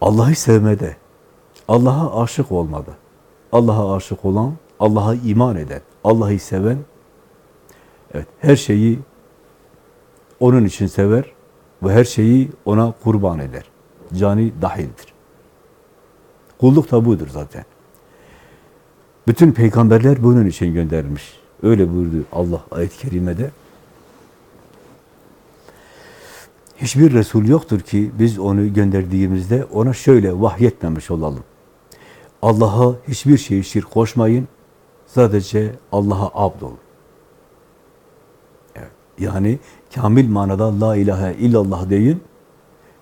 [SPEAKER 2] Allah'ı sevmede, Allah'a aşık olmada. Allah'a aşık olan, Allah'a iman eden, Allah'ı seven, evet her şeyi onun için sever ve her şeyi ona kurban eder. Cani dahildir. Kulluk da budur zaten. Bütün peygamberler bunun için gönderilmiş. Öyle buyurdu Allah ayet-i kerimede. Hiçbir Resul yoktur ki biz onu gönderdiğimizde ona şöyle vahyetmemiş olalım. Allah'a hiçbir şeyi şirk koşmayın. Sadece Allah'a abd olun. Evet. Yani kamil manada la ilahe illallah deyin.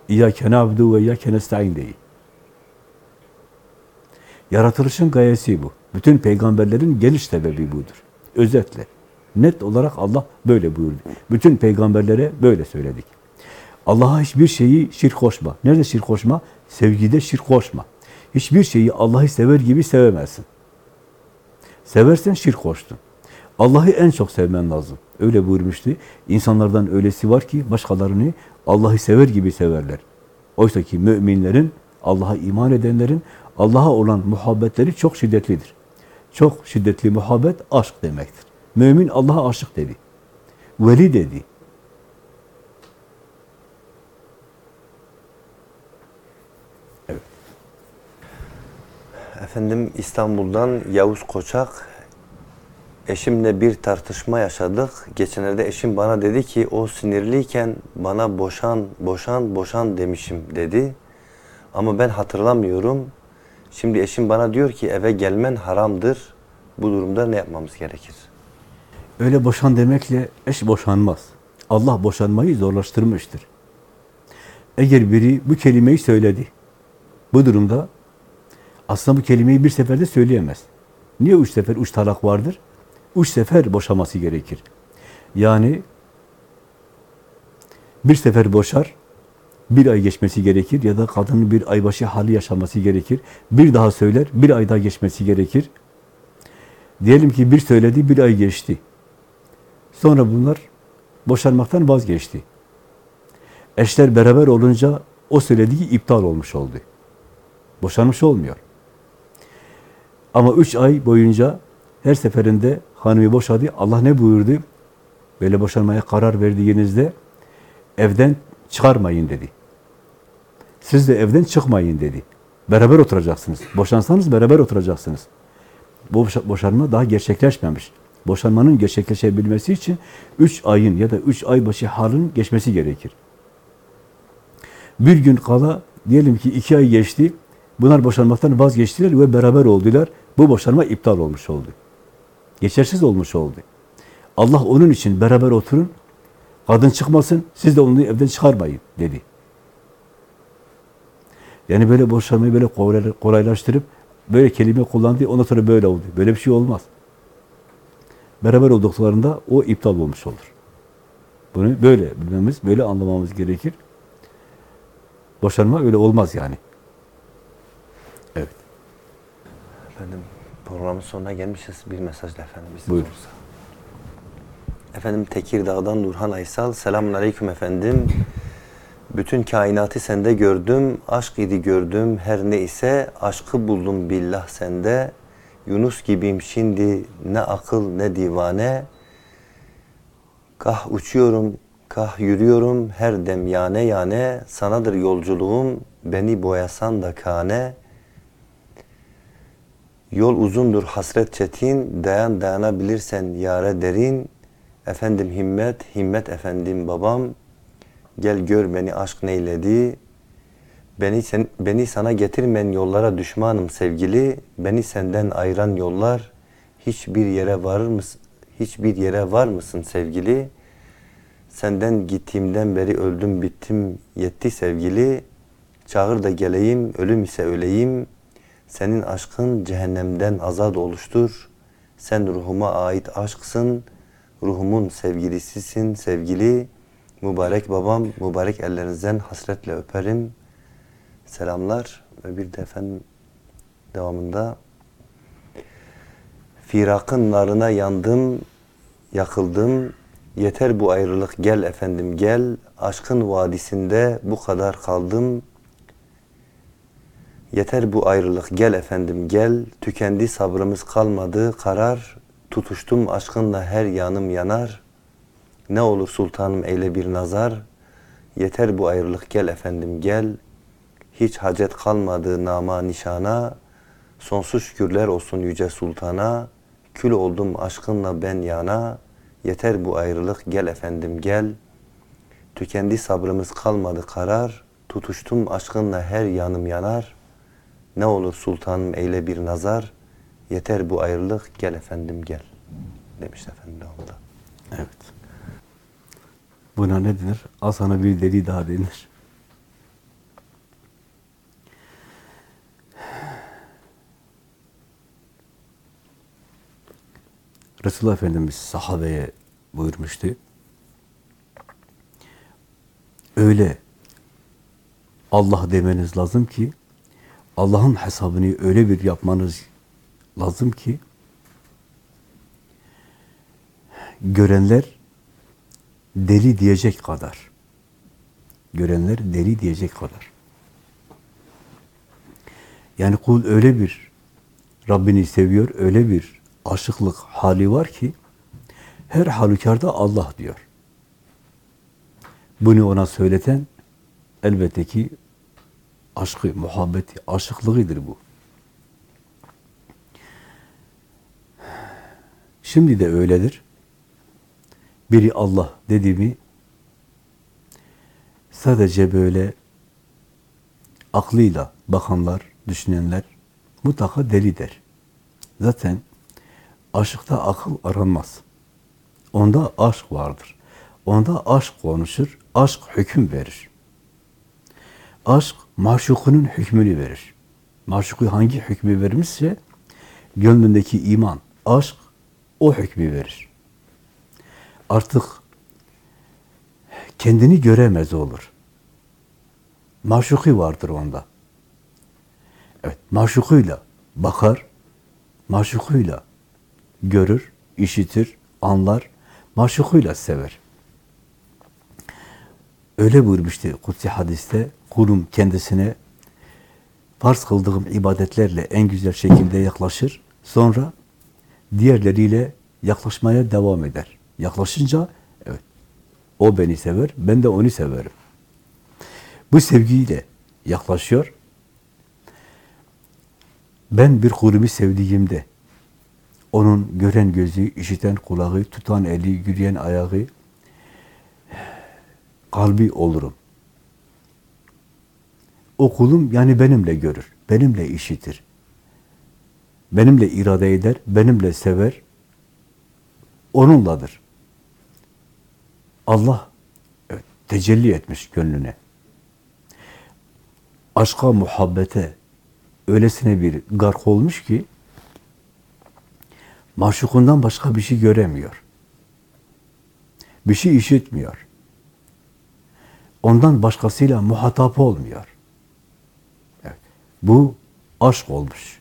[SPEAKER 2] İyyâke na'budu ve iyyâke nesta'in deyin. Yaratılışın gayesi bu. Bütün peygamberlerin geliş sebebi budur. Özetle. Net olarak Allah böyle buyurdu. Bütün peygamberlere böyle söyledik. Allah'a hiçbir şeyi şirk koşma. Nerede şirk koşma? Sevgide şirk koşma. Hiçbir şeyi Allah'ı sever gibi sevemezsin. Seversen şirk koştun. Allah'ı en çok sevmen lazım. Öyle buyurmuştu. İnsanlardan öylesi var ki başkalarını Allah'ı sever gibi severler. Oysa ki müminlerin, Allah'a iman edenlerin Allah'a olan muhabbetleri çok şiddetlidir. Çok şiddetli muhabbet aşk demektir. Mümin Allah'a aşık dedi. Veli dedi.
[SPEAKER 1] Efendim İstanbul'dan Yavuz Koçak eşimle bir tartışma yaşadık. Geçenlerde eşim bana dedi ki o sinirliyken bana boşan, boşan, boşan demişim dedi. Ama ben hatırlamıyorum. Şimdi eşim bana diyor ki eve gelmen haramdır. Bu durumda ne yapmamız gerekir?
[SPEAKER 2] Öyle boşan demekle eş boşanmaz. Allah boşanmayı zorlaştırmıştır. Eğer biri bu kelimeyi söyledi, bu durumda aslında bu kelimeyi bir seferde söyleyemez. Niye üç sefer üç talak vardır? Üç sefer boşaması gerekir. Yani bir sefer boşar, bir ay geçmesi gerekir ya da kadının bir aybaşı hali yaşaması gerekir. Bir daha söyler, bir ay daha geçmesi gerekir. Diyelim ki bir söyledi, bir ay geçti. Sonra bunlar boşanmaktan vazgeçti. Eşler beraber olunca o söylediği iptal olmuş oldu. Boşanmış olmuyor. Ama üç ay boyunca her seferinde hanımı boşadı. Allah ne buyurdu? Böyle boşanmaya karar verdiğinizde evden çıkarmayın dedi. Siz de evden çıkmayın dedi. Beraber oturacaksınız. Boşansanız beraber oturacaksınız. Bu boşa- boşanma daha gerçekleşmemiş. Boşanmanın gerçekleşebilmesi için üç ayın ya da üç ay başı halin geçmesi gerekir. Bir gün kala diyelim ki iki ay geçti. Bunlar boşanmaktan vazgeçtiler ve beraber oldular. Bu boşanma iptal olmuş oldu. Geçersiz olmuş oldu. Allah onun için beraber oturun, kadın çıkmasın, siz de onu evden çıkarmayın dedi. Yani böyle boşanmayı böyle kolay- kolaylaştırıp böyle kelime kullandı, ondan sonra böyle oldu. Böyle bir şey olmaz. Beraber olduklarında o iptal olmuş olur. Bunu böyle bilmemiz, böyle anlamamız gerekir. Boşanma öyle olmaz yani. Evet.
[SPEAKER 1] Efendim programın sonuna gelmişiz. Bir mesajla efendim. bizim
[SPEAKER 2] Buyurun.
[SPEAKER 1] olursa. Efendim Tekirdağ'dan Nurhan Aysal. Selamun Aleyküm efendim. Bütün kainatı sende gördüm. Aşk idi gördüm. Her ne ise aşkı buldum billah sende. Yunus gibiyim şimdi ne akıl ne divane. Kah uçuyorum, kah yürüyorum her dem yane yane. Sanadır yolculuğum beni boyasan da kane. Yol uzundur hasret çetin, dayan dayanabilirsen yare derin. Efendim himmet, himmet efendim babam. Gel gör beni aşk neyledi. Beni sen, beni sana getirmen yollara düşmanım sevgili. Beni senden ayıran yollar hiçbir yere varır mısın? Hiçbir yere var mısın sevgili? Senden gittiğimden beri öldüm bittim yetti sevgili. Çağır da geleyim, ölüm ise öleyim. Senin aşkın cehennemden azad oluştur. Sen ruhuma ait aşksın. Ruhumun sevgilisisin sevgili. Mübarek babam, mübarek ellerinizden hasretle öperim. Selamlar ve bir de efendim devamında Firakın narına yandım, yakıldım. Yeter bu ayrılık gel efendim gel. Aşkın vadisinde bu kadar kaldım. Yeter bu ayrılık gel efendim gel. Tükendi sabrımız kalmadı karar. Tutuştum aşkınla her yanım yanar. Ne olur sultanım eyle bir nazar. Yeter bu ayrılık gel efendim gel. Hiç hacet kalmadı nama nişana. Sonsuz şükürler olsun yüce sultana. Kül oldum aşkınla ben yana. Yeter bu ayrılık gel efendim gel. Tükendi sabrımız kalmadı karar. Tutuştum aşkınla her yanım yanar. Ne olur sultanım eyle bir nazar. Yeter bu ayrılık gel efendim gel. Demiş efendim devamında.
[SPEAKER 2] Evet. Buna ne denir? Al sana bir deli daha denir. Resulullah Efendimiz sahabeye buyurmuştu. Öyle Allah demeniz lazım ki Allah'ın hesabını öyle bir yapmanız lazım ki görenler deli diyecek kadar. Görenler deli diyecek kadar. Yani kul öyle bir Rabbini seviyor, öyle bir aşıklık hali var ki her halükarda Allah diyor. Bunu ona söyleten elbette ki aşkı, muhabbeti, aşıklığıdır bu. Şimdi de öyledir. Biri Allah dedi mi sadece böyle aklıyla bakanlar, düşünenler mutlaka deli der. Zaten aşıkta akıl aranmaz. Onda aşk vardır. Onda aşk konuşur, aşk hüküm verir. Aşk maşukunun hükmünü verir. Maşuku hangi hükmü vermişse gönlündeki iman, aşk o hükmü verir. Artık kendini göremez olur. maşuki vardır onda. Evet, maşukuyla bakar, maşukuyla görür, işitir, anlar, maşukuyla sever. Öyle buyurmuştu Kutsi hadiste, kulum kendisine farz kıldığım ibadetlerle en güzel şekilde yaklaşır, sonra diğerleriyle yaklaşmaya devam eder. Yaklaşınca, evet, o beni sever, ben de onu severim. Bu sevgiyle yaklaşıyor. Ben bir kulumu sevdiğimde, onun gören gözü, işiten kulağı, tutan eli, yürüyen ayağı, kalbi olurum. O kulum yani benimle görür, benimle işitir. Benimle irade eder, benimle sever. Onunladır. Allah evet, tecelli etmiş gönlüne. Aşka, muhabbete öylesine bir gark olmuş ki maşukundan başka bir şey göremiyor. Bir şey işitmiyor. Ondan başkasıyla muhatap olmuyor. Bu aşk olmuş.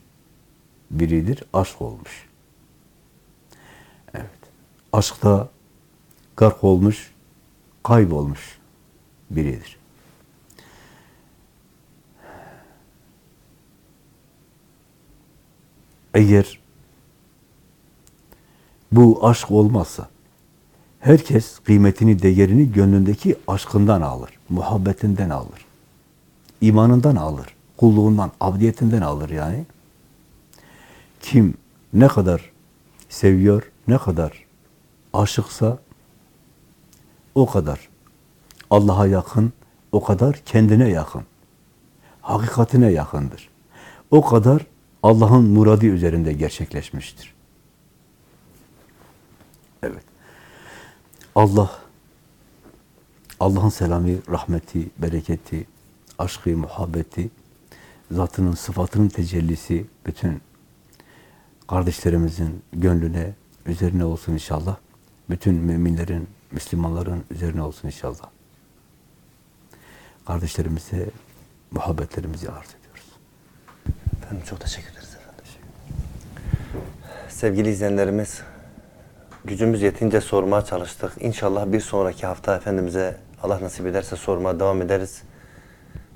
[SPEAKER 2] Biridir, aşk olmuş. Evet. Aşkta gark olmuş, kaybolmuş biridir. Eğer bu aşk olmazsa herkes kıymetini, değerini gönlündeki aşkından alır, muhabbetinden alır, imanından alır, kulluğundan, abdiyetinden alır yani. Kim ne kadar seviyor, ne kadar aşıksa o kadar Allah'a yakın, o kadar kendine yakın, hakikatine yakındır. O kadar Allah'ın muradı üzerinde gerçekleşmiştir. Evet. Allah, Allah'ın selamı, rahmeti, bereketi, aşkı, muhabbeti, zatının, sıfatının tecellisi bütün kardeşlerimizin gönlüne, üzerine olsun inşallah. Bütün müminlerin, Müslümanların üzerine olsun inşallah. Kardeşlerimize muhabbetlerimizi arz ediyoruz.
[SPEAKER 1] Efendim çok teşekkür ederiz efendim. Sevgili izleyenlerimiz, gücümüz yetince sormaya çalıştık. İnşallah bir sonraki hafta Efendimiz'e Allah nasip ederse sormaya devam ederiz.